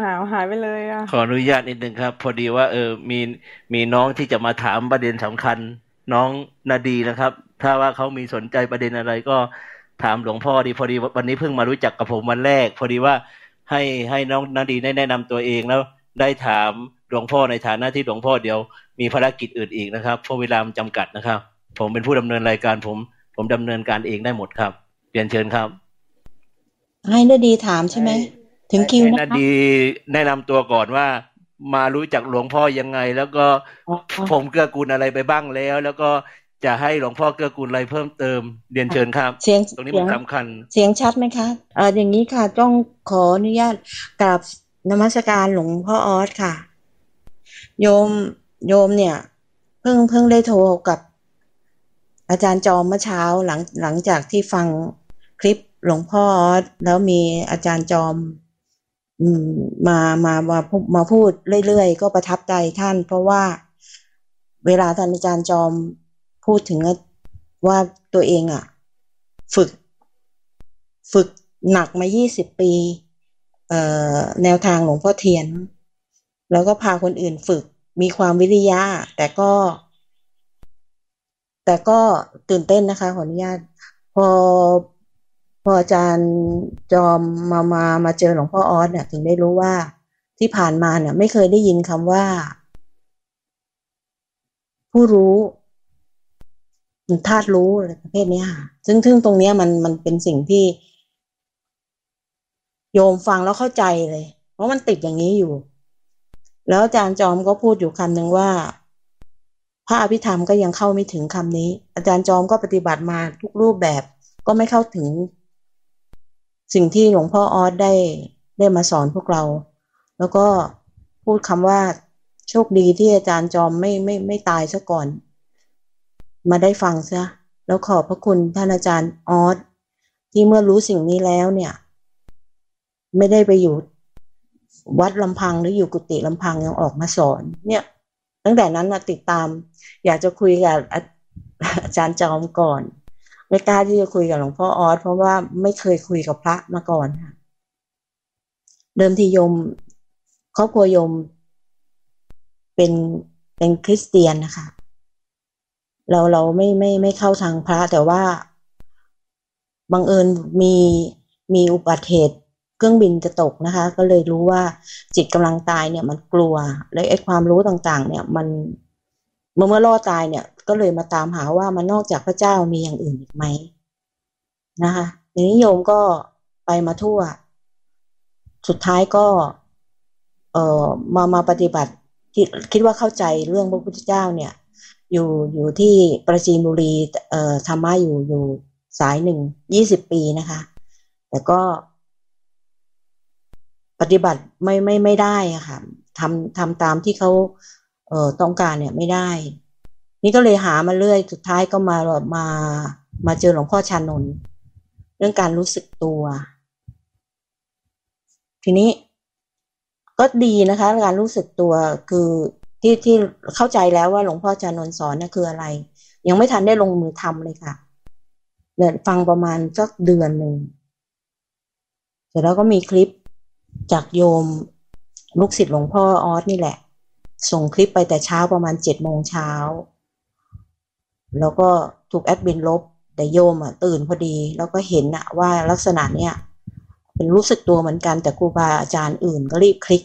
อ้าวหายไปเลยอะ ขออนุญาตนิดนึงครับ พอดีว่าเออมีมีน้องที่จะมาถามประเด็นสำคัญ น้องนาดีนะครับ ถ้าว่าเขามีสนใจประเด็นอะไรก็ถามหลวงพ่อดีพอดีวันนี้เพิ่งมารู้จักกับผมวันแรก พอดีว่าให้ให้น้องนาดีได้แนะนำตัวเองแล้วได้ถามหลวงพ่อในฐานะที่หลวงพ่อเดี๋ยวมีภารกิจอื่นอีกนะครับเพราะเวลาจำกัดนะครับ ผมเป็นผู้ดำเนินรายการผม ผมดำเนินการเองได้หมดครับเรียนเชิญครับ ให้นาดีถามใช่ไหม ถึงคิวนะคะนาดีแนะนำตัวก่อนว่า มารู้จักหลวงพ่อยังไง แล้วก็ผมเกื้อกูลอะไรไปบ้างแล้ว แล้วก็จะให้หลวงพ่อเกื้อกูลอะไรเพิ่มเติมเรียนเชิญครับ เสียงตรงนี้มันสำคัญ เสียงชัดไหมคะเอออย่างนี้ค่ะต้องขออนุญาตกับนมัสการหลวงพ่อออสค่ะ โยมโยมเนี่ย เพิ่งเพิ่งได้โทรกับ อาจารย์จอมเมื่อเช้าหลังหลังจากที่ฟังคลิปหลวงพ่อออสแล้วมีอาจารย์จอม มามามามาพูดเรื่อยๆ ก็ประทับใจท่าน เพราะว่าเวลาท่านอาจารย์จอมพูดถึงว่าตัวเองอะ่ะ ฝึก ฝึกหนักมายี่สิบปี แนวทางหลวงพ่อเทียน แล้วก็พาคนอื่นฝึกมีความวิริยะ แต่ก็ แต่ก็ตื่นเต้นนะคะขออนุญาตพอ พออาจารย์จอมมามามาเจอหลวงพ่อออสเนี่ยถึงได้รู้ว่าที่ผ่านมาเนี่ยไม่เคยได้ยินคำว่า ผู้รู้ธาตุรู้อะไรประเภทนี้ค่ะซึ่งซึ่งตรงนี้มันมันเป็นสิ่งที่ โยมฟังแล้วเข้าใจเลย เพราะมันติดอย่างนี้อยู่ แล้วอาจารย์จอมก็พูดอยู่คำหนึ่งว่าพระอภิธรรมก็ยังเข้าไม่ถึงคำนี้ อาจารย์จอมก็ปฏิบัติมาทุกรูปแบบก็ไม่เข้าถึง สิ่งที่หลวงพ่อออสได้ได้มาสอนพวกเรา แล้วก็พูดคำว่าโชคดีที่อาจารย์จอมไม่ไม่ไม่ตายซะก่อน มาได้ฟังซะแล้วขอบพระคุณท่านอาจารย์ออสที่เมื่อรู้สิ่งนี้แล้วเนี่ย ไม่ได้ไปอยู่วัดลำพังหรืออยู่กุฏิลำพังยังออกมาสอน เนี่ย ตั้งแต่นั้นมาติดตาม อยากจะคุยกับอาจารย์จอมก่อน ไม่กล้าที่จะคุยกับหลวงพ่อออสเพราะว่าไม่เคยคุยกับพระมาก่อนค่ะ เดิมทีโยมครอบครัวโยมเป็นเป็นคริสเตียนนะคะ เราเราไม่ไม่ไม่เข้าทางพระ แต่ว่าบังเอิญมีมีอุบัติเหตุเครื่องบินจะตกนะคะ ก็เลยรู้ว่าจิตกำลังตายเนี่ยมันกลัว และไอ้ความรู้ต่างๆ เนี่ยมันเมื่อเมื่อรอตายเนี่ย ก็เลยมาตามหาว่ามันนอกจากพระเจ้ามีอย่างอื่นอีกไหมนะคะทีนี้โยมก็ไปมาทั่ว สุดท้ายก็เอ่อมามาปฏิบัติคิดว่าเข้าใจเรื่องพระพุทธเจ้าเนี่ย อยู่อยู่ที่ประจีนบุรีเอ่อธรรมะอยู่อยู่สายหนึ่งยี่สิบปีนะคะ แต่ก็ ปฏิบัติไม่ไม่ไม่ได้อะค่ะทำทำตามที่เขาเอ่อต้องการเนี่ยไม่ได้ นี่ก็เลยหามาเรื่อย สุดท้ายก็มามามาเจอหลวงพ่อชานนท์เรื่องการรู้สึกตัว ทีนี้ก็ดีนะคะ การรู้สึกตัวคือที่ที่เข้าใจแล้วว่าหลวงพ่อชานนท์สอนนี่คืออะไร ยังไม่ทันได้ลงมือทำเลยค่ะเนี่ยฟังประมาณสักเดือนหนึ่งเสร็จแล้วก็มีคลิปจากโยมลูกศิษย์หลวงพ่อออสนี่แหละ ส่งคลิปไปแต่เช้าประมาณเจ็ดโมงเช้า แล้วก็ถูกแอดมินลบ แต่โยมอะตื่นพอดี แล้วก็เห็นอะว่าลักษณะเนี้ยเป็นรู้สึกตัวเหมือนกันแต่ครูบาอาจารย์อื่นก็รีบคลิก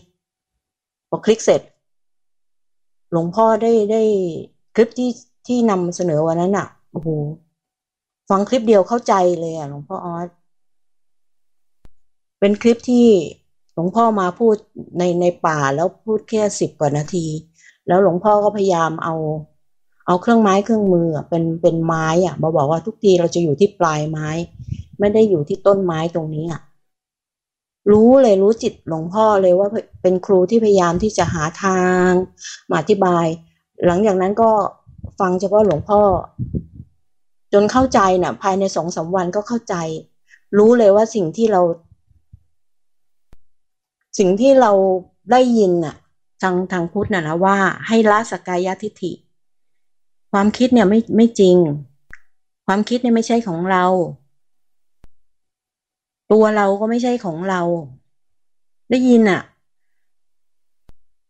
พอคลิกเสร็จ หลวงพ่อได้ได้คลิปที่ที่นำเสนอวันนั้นอะโอ้โหฟังคลิปเดียวเข้าใจเลยอะหลวงพ่อออสเป็นคลิปที่หลวงพ่อมาพูดในในป่าแล้วพูดแค่สิบกว่านาที แล้วหลวงพ่อก็พยายามเอา เอาเครื่องไม้เครื่องมือเป็นเป็นไม้อะมาบอกว่าทุกทีเราจะอยู่ที่ปลายไม้ ไม่ได้อยู่ที่ต้นไม้ตรงนี้อะรู้เลยรู้จิตหลวงพ่อเลยว่าเป็นครูที่พยายามที่จะหาทางมาอธิบาย หลังจากนั้นก็ฟังเฉพาะหลวงพ่อ จนเข้าใจนะ่ะ ภายในสองสาวันก็เข้าใจ รู้เลยว่าสิ่งที่เรา สิ่งที่เราได้ยินน่ะ ทางทางพุทธน่ะนะว่าให้ละสกายทิฏฐิ ความคิดเนี่ยไม่ไม่จริง ความคิดเนี่ยไม่ใช่ของเรา ตัวเราก็ไม่ใช่ของเรา ได้ยินอะ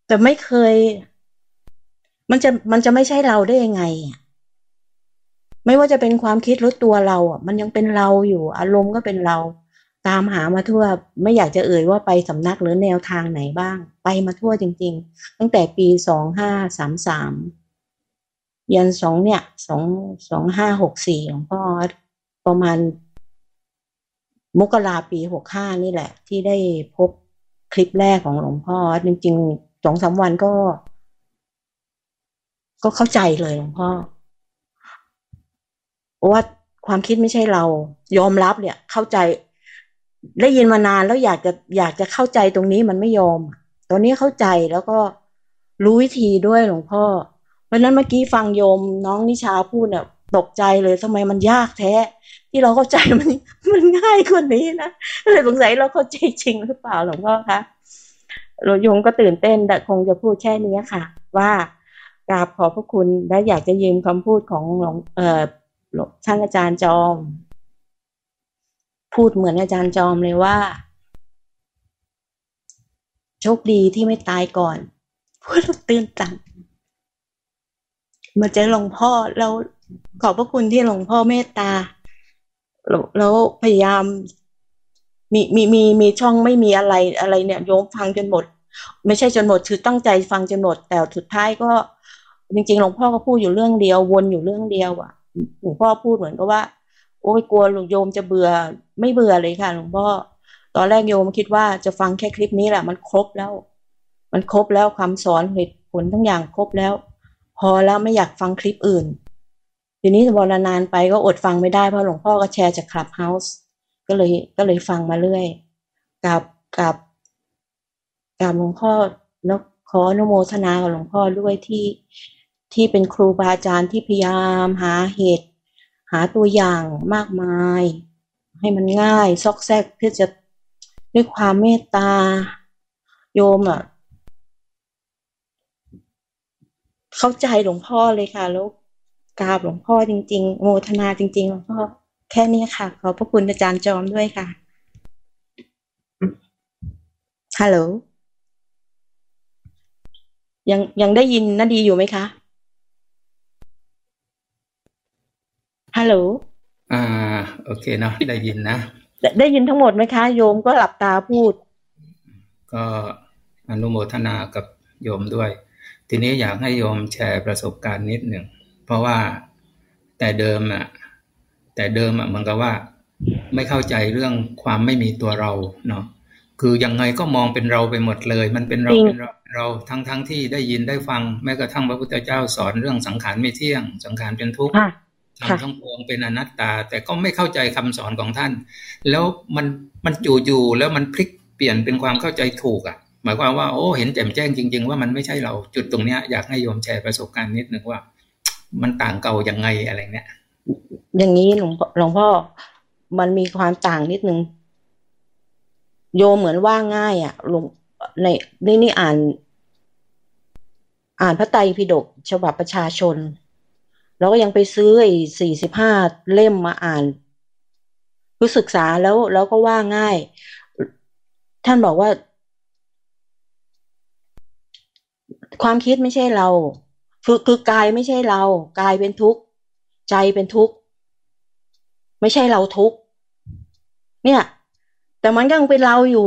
แต่ไม่เคย มันจะมันจะไม่ใช่เราได้ยังไงอะไม่ว่าจะเป็นความคิดหรู้ตัวเราอะ มันยังเป็นเราอยู่ อารมณ์ก็เป็นเรา ตามหามาทั่ว ไม่อยากจะเอ่ยว่าไปสำนักหรือแนวทางไหนบ้าง ไปมาทั่วจริง ๆ ตั้งแต่ปีสองห้าสามสาม ยันสองเนี่ยสองสองห้าหกสี่หลวงพ่อประมาณมกราปีหกห้านี่แหละ ที่ได้พบคลิปแรกของหลวงพ่อจริงๆสองสาวันก็ ก็เข้าใจเลยหลวงพ่อว่าความคิดไม่ใช่เรา ยอมรับเนี่ย เข้าใจ ได้ยินมานานแล้วอยากจะอยากจะเข้าใจตรงนี้มันไม่ยอม ตอนนี้เข้าใจแล้วก็รู้วิธีด้วยหลวงพ่อ เพราะนั้นเมื่อกี้ฟังโยมน้องนิชาพูดเนี่ยตกใจเลยทำไมมันยากแท้ ที่เราเข้าใจมันมันง่ายกว่านี้นะเลยสงสัยเราเข้าใจจริงหรือเปล่าหลวงพ่อคะโยมก็ตื่นเต้นแต่คงจะพูดแค่นี้ค่ะ ว่ากราบขอพระคุณและอยากจะยืมคำพูดของหลวงเอ่อท่านอาจารย์จอม พูดเหมือนอาจารย์จอมเลยว่า โชคดีที่ไม่ตายก่อนพูดตื่นตัน มาเจอหลวงพ่อแล้วขอบพระคุณที่หลวงพ่อเมตตา แล้วพยายาม มีมีมีมีช่องไม่มีอะไรอะไรเนี่ยโยมฟังจนหมด ไม่ใช่จนหมดคือตั้งใจฟังจนหมด แต่สุดท้ายก็จริงๆหลวงพ่อก็พูดอยู่เรื่องเดียว วนอยู่เรื่องเดียวอะหลวงพ่อพูดเหมือนกับว่า โอ้ยกลัวหลวงโยมจะเบื่อ ไม่เบื่อเลยค่ะ หลวงพ่อ ตอนแรกโยมคิดว่าจะฟังแค่คลิปนี้แหละมันครบแล้ว มันครบแล้วความสอนเหตุผลทั้งอย่างครบแล้ว พอแล้วไม่อยากฟังคลิปอื่นทีนี้พอนานไปก็อดฟังไม่ได้เพราะหลวงพ่อก็แชร์จากคลับเฮาส์ก็เลยก็เลยฟังมาเรื่อยกับกับกับหลวงพ่อแล้วขออนุโมทนากับหลวงพ่อด้วยที่ที่เป็นครูบาอาจารย์ที่พยายามหาเหตุ หาตัวอย่างมากมาย ให้มันง่ายซอกแซกเพื่อจะด้วยความเมตตาโยมอะ เข้าใจหลวงพ่อเลยค่ะ แล้วกราบหลวงพ่อจริง ๆ โมทนาจริงๆหลวงพ่อแค่นี้ค่ะ ขอบพระคุณอาจารย์จอมด้วยค่ะฮัลโหลยังยังได้ยินนาดีอยู่ไหมคะฮัลโหลอ่า โอเคเนาะได้ยินนะได้ยินทั้งหมดไหมคะ โยมก็หลับตาพูด ก็อนุโมทนากับโยมด้วย ทีนี้อยากให้โยมแชร์ประสบการณ์นิดหนึ่ง เพราะว่าแต่เดิมอะ แต่เดิมอะมันก็ว่า ไม่เข้าใจเรื่องความไม่มีตัวเราเนาะคือยังไงก็มองเป็นเราไปหมดเลย มันเป็นเราเป็นเราเราทั้งทั้งที่ได้ยินได้ฟังแม้กระทั่งพระพุทธเจ้าสอนเรื่องสังขารไม่เที่ยง สังขารเป็นทุกข์ทำทั้งปวงเป็นอนัตตา แต่ก็ไม่เข้าใจคำสอนของท่าน แล้วมันมันจู่อยู่แล้วมันพลิกเปลี่ยนเป็นความเข้าใจถูกอะห มายความว่า โอ้ เห็นแจ่มแจ้งจริง ๆ ว่ามันไม่ใช่เราจุดตรงเนี้ยอยากให้โยมแชร์ประสบการณ์นิดนึงว่า มันต่างเก่ายังไงอะไรเนี้ยอย่างนี้หลวงหลวงพ่อมันมีความต่างนิดนึงโยเหมือนว่าง่ายอะหลวงในนี่นี่อ่าน อ่านพระไตรปิฎกฉบับประชาชน แล้วก็ยังไปซื้อไอ้สี่สิบห้าเล่มมาอ่านรู้ศึกษาแล้วแล้วก็ว่าง่าย ท่านบอกว่า ความคิดไม่ใช่เราคือคือกายไม่ใช่เรา กายเป็นทุกข์ ใจเป็นทุกข์ ไม่ใช่เราทุกข์ เนี่ย แต่มันยังเป็นเราอยู่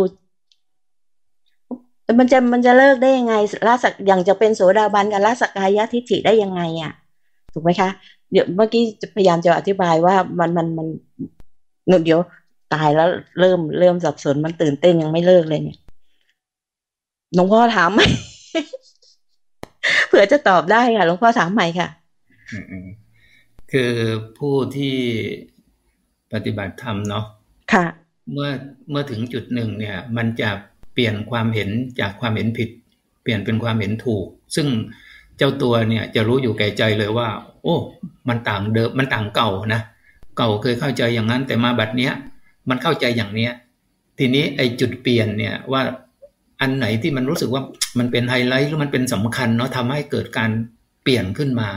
มันจะมันจะเลิกได้ยังไงละสักอย่างจะเป็นโสดาบันกับละสกายะทิฏฐิได้ยังไงอะ ถูกไหมคะ เดี๋ยวเมื่อกี้พยายามจะอธิบายว่ามันมันมันเดี๋ยวตายแล้วเริ่มเริ่มสับสนมันตื่นเต้นยังไม่เลิกเลยเนี่ยหลวงพ่อถามไหม ผื่อจะตอบได้ค่ะหลวงพ่อถามใหม่ค่ะคือผู้ที่ปฏิบัติธรรมเนาะค่ะ เมื่อเมื่อถึงจุดหนึ่งเนี่ย มันจะเปลี่ยนความเห็นจากความเห็นผิด เปลี่ยนเป็นความเห็นถูก ซึ่งเจ้าตัวเนี่ยจะรู้อยู่แก่ใจเลยว่า โอ้ มันต่างเดิมมันต่างเก่านะเก่าเคยเข้าใจอย่างนั้นแต่มาบัดเนี้ย มันเข้าใจอย่างเนี้ย ทีนี้ไอ้จุดเปลี่ยนเนี่ยว่า อันไหนที่มันรู้สึกว่ามันเป็นไฮไลท์หรือมันเป็นสำคัญเนาะทำให้เกิดการเปลี่ยนขึ้นมา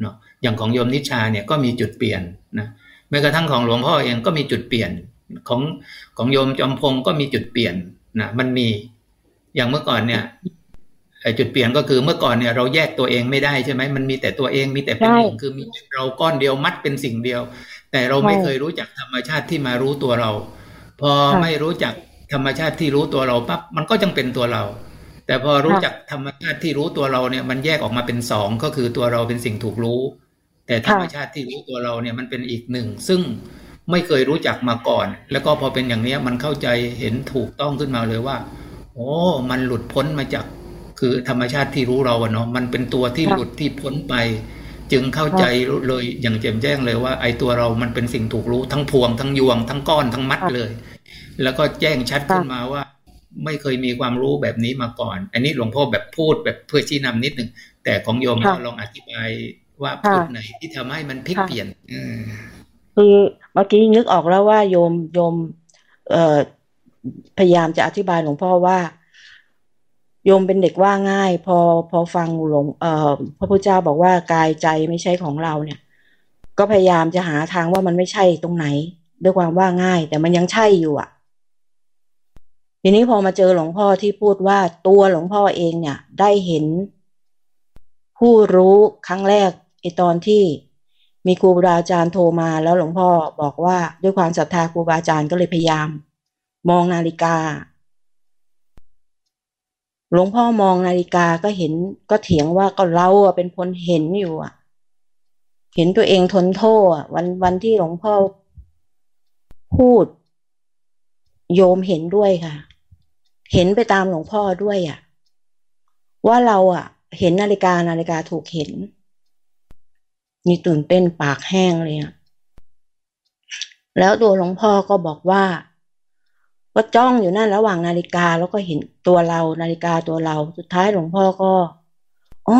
เนาะอย่างของโยมนิชาเนี่ยก็มีจุดเปลี่ยนนะแม้กระทั่งของหลวงพ่อเองก็มีจุดเปลี่ยนของของโยมจอมพงก็มีจุดเปลี่ยนนะมันมีอย่างเมื่อก่อนเนี่ยไอ้จุดเปลี่ยนก็คือเมื่อก่อนเนี่ยเราแยกตัวเองไม่ได้ใช่ไหมมันมีแต่ตัวเองมีแต่เป็นหนึ่งคือมีเราก้อนเดียวมัดเป็นสิ่งเดียว แต่เราไม่เคยรู้จักธรรมชาติที่มารู้ตัวเรา พอไม่รู้จัก ธรรมชาติที่รู้ตัวเราปั๊บมันก็จังเป็นตัวเรา แต่พอรู้จักธรรมชาติที่รู้ตัวเราเนี่ยมันแยกออกมาเป็นสองก็คือตัวเราเป็นสิ่งถูกรู้ แต่ธรรมชาติที่รู้ตัวเราเนี่ยมันเป็นอีกหนึ่งซึ่งไม่เคยรู้จักมาก่อน แล้วก็พอเป็นอย่างนี้มันเข้าใจเห็นถูกต้องขึ้นมาเลยว่า โอ้มันหลุดพ้นมาจากคือธรรมชาติที่รู้เราเนาะมันเป็นตัวที่หลุดที่พ้นไป จึงเข้าใจเลยอย่างแจ่มแจ้งเลยว่า ไอ้ตัวเรามันเป็นสิ่งถูกรู้ทั้งพวงทั้งยวงทั้งก้อนทั้งมัดเลย แล้วก็แจ้งชัดขึ้นมาว่า ไม่เคยมีความรู้แบบนี้มาก่อน อันนี้หลวงพ่อแบบพูดแบบเพื่อชี้นำนิดหนึ่งแต่ของโยมก็ลองอธิบายว่าจุดไหนที่ทำให้มันพลิกเปลี่ยนคือเมื่อกี้นึกออกแล้วว่าโยมโยม เอ่อพยายามจะอธิบายหลวงพ่อว่า โยมเป็นเด็กว่าง่าย พอพอฟังหลวงเอ่อพระพุทธเจ้าบอกว่ากายใจไม่ใช่ของเราเนี่ย ก็พยายามจะหาทางว่ามันไม่ใช่ตรงไหน ด้วยความว่าง่าย แต่มันยังใช่อยู่อะ ทีนี้พอมาเจอหลวงพ่อที่พูดว่าตัวหลวงพ่อเองเนี่ย ได้เห็น ผู้รู้ครั้งแรกไอตอนที่มีครูบาอาจารย์โทรมาแล้วหลวงพ่อบอกว่าด้วยความศรัทธาครูบาอาจารย์ก็เลยพยายาม มองนาฬิกา หลวงพ่อมองนาฬิกาก็เห็นก็เถียงว่าก็เราเป็นคนเห็นอยู่อะเห็นตัวเองทนโทษวันวันที่หลวงพ่อพูด โยมเห็นด้วยค่ะ เห็นไปตามหลวงพ่อด้วยอะว่าเราอะเห็นนาฬิกานาฬิกาถูกเห็น นี่ตื่นเต้นปากแห้งเลยอะแล้วตัวหลวงพ่อก็บอกว่าก็จ้องอยู่นั่นระหว่างนาฬิกาแล้วก็เห็นตัวเรานาฬิกาตัวเรา สุดท้ายหลวงพ่อก็อ๋อ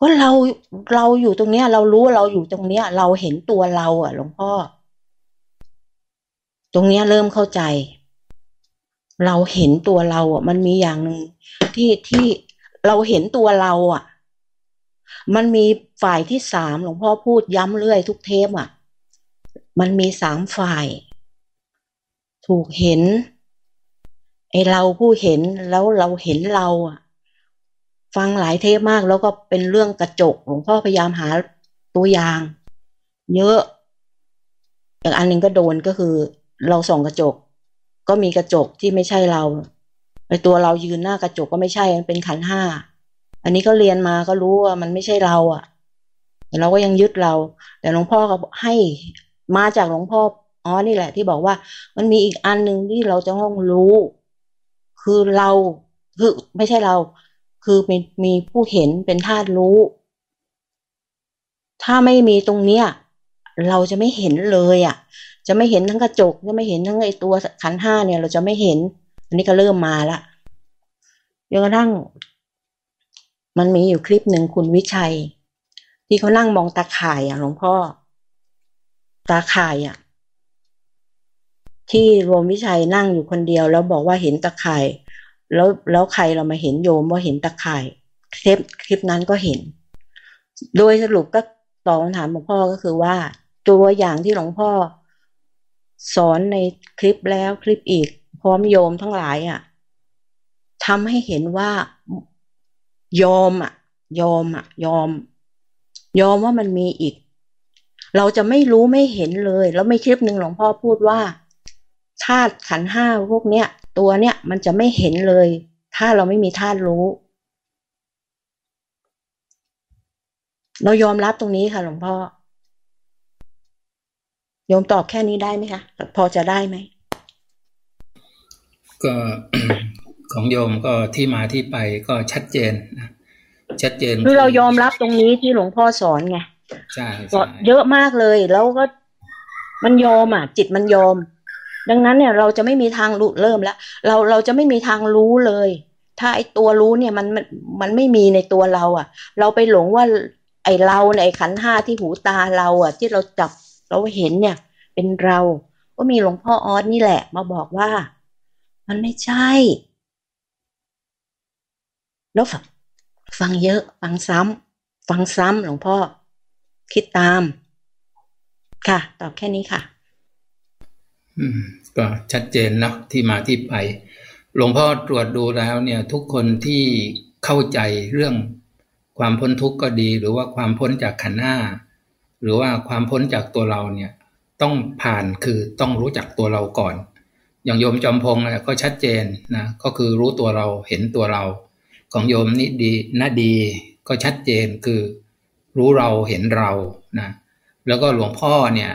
ก็เราเราอยู่ตรงเนี้ย เรารู้เราอยู่ตรงเนี้ย เราเห็นตัวเรา อะ หลวงพ่อ ตรงเนี้ยเริ่มเข้าใจ เราเห็นตัวเราอะ มันมีอย่างหนึ่งที่ที่เราเห็นตัวเราอะ มันมีฝ่ายที่สามหลวงพ่อพูดย้ำเรื่อยทุกเทปอะ มันมีสามฝ่าย ถูกเห็นไอเราผู้เห็นแล้วเราเห็นเราอะ ฟังหลายเทปมากแล้วก็เป็นเรื่องกระจกหลวงพ่อพยายามหาตัวอย่าง เยอะ อย่างอันหนึ่งก็โดนก็คือ เราส่องกระจก ก็มีกระจกที่ไม่ใช่เราไอตัวเรายืนหน้ากระจกก็ไม่ใช่มันเป็นขันห้าอันนี้ก็เรียนมาก็รู้ว่ามันไม่ใช่เราอะ่ะแต่เราก็ยังยึดเรา แต่หลวงพ่อก็ให้มาจากหลวงพ่ออ๋อนี่แหละ ที่บอกว่า มันมีอีกอันหนึ่งที่เราจะต้องรู้ คือเราคือไม่ใช่เรา คือมีมีผู้เห็นเป็นธาตุรู้ ถ้าไม่มีตรงเนี้ย เราจะไม่เห็นเลยอะ่ะ จะไม่เห็นทั้งกระจกจะไม่เห็นทั้งไอตัวขันห้าเนี่ยเราจะไม่เห็น อันนี้ก็เริ่มมาละจนกระทั่ง มันมีอยู่คลิปหนึ่งคุณวิชัย ที่เขานั่งมองตาข่ายอะหลวงพ่อ ตาข่ายอะ ที่รวมวิชัยนั่งอยู่คนเดียว แล้วบอกว่าเห็นตาข่าย แล้วแล้วใครเรามาเห็นโยมว่าเห็นตาข่ายคลิปคลิปนั้นก็เห็น โดยสรุปก็ตอบคำถามหลวงพ่อก็คือว่า ตัวอย่างที่หลวงพ่อ สอนในคลิปแล้วคลิปอีก พร้อมโยมทั้งหลายอะ่ะทำให้เห็นว่ายอมอะ ยอมอะ ยอม ยอมว่ามันมีอีก เราจะไม่รู้ไม่เห็นเลย แล้วไม่คลิปหนึ่งหลวงพ่อพูดว่าธาตุขันห้าพวกเนี้ยตัวเนี้ยมันจะไม่เห็นเลย ถ้าเราไม่มีธาตุรู้ เรายอมรับตรงนี้ค่ะหลวงพ่อ ยอมตอบแค่นี้ได้ไหมคะพอจะได้ไหมก็ของโยมก็ที่มาที่ไปก็ชัดเจนนะชัดเจนคือเรายอมรับตรงนี้ที่หลวงพ่อสอนไงใช่เยอะมากเลยแล้วก็มันยอมอะ จิตมันยอม ดังนั้นเนี่ย เราจะไม่มีทางรู้เริ่มแล้วเราเราจะไม่มีทางรู้เลย ถ้าไอตัวรู้เนี่ยมันมันมันไม่มีในตัวเรา อะ เราไปหลงว่า ไอเราในขันห้าที่หูตาเราอะ ที่เราจับ เราเห็นเนี่ย เป็นเราก็มีหลวงพ่อออสนี่แหละ มาบอกว่า มันไม่ใช่ แล้วฟังฟังเยอะ ฟังซ้ำฟังซ้ำหลวงพ่อ คิดตาม ค่ะ ตอบแค่นี้ค่ะ อืม ก็ชัดเจนนะที่มาที่ไป หลวงพ่อตรวจดูแล้ว เนี่ย ทุกคนที่เข้าใจเรื่องความพ้นทุกข์ก็ดี หรือว่าความพ้นจากขันธ์ห้า หรือว่าความพ้นจากตัวเราเนี่ยต้องผ่านคือต้องรู้จักตัวเราก่อน อย่างโยมจอมพงศ์ก็ชัดเจนนะก็คือรู้ตัวเราเห็นตัวเรา ของโยมนิดีนาดีก็ชัดเจนคือ รู้เราเห็นเรานะแล้วก็หลวงพ่อเนี่ย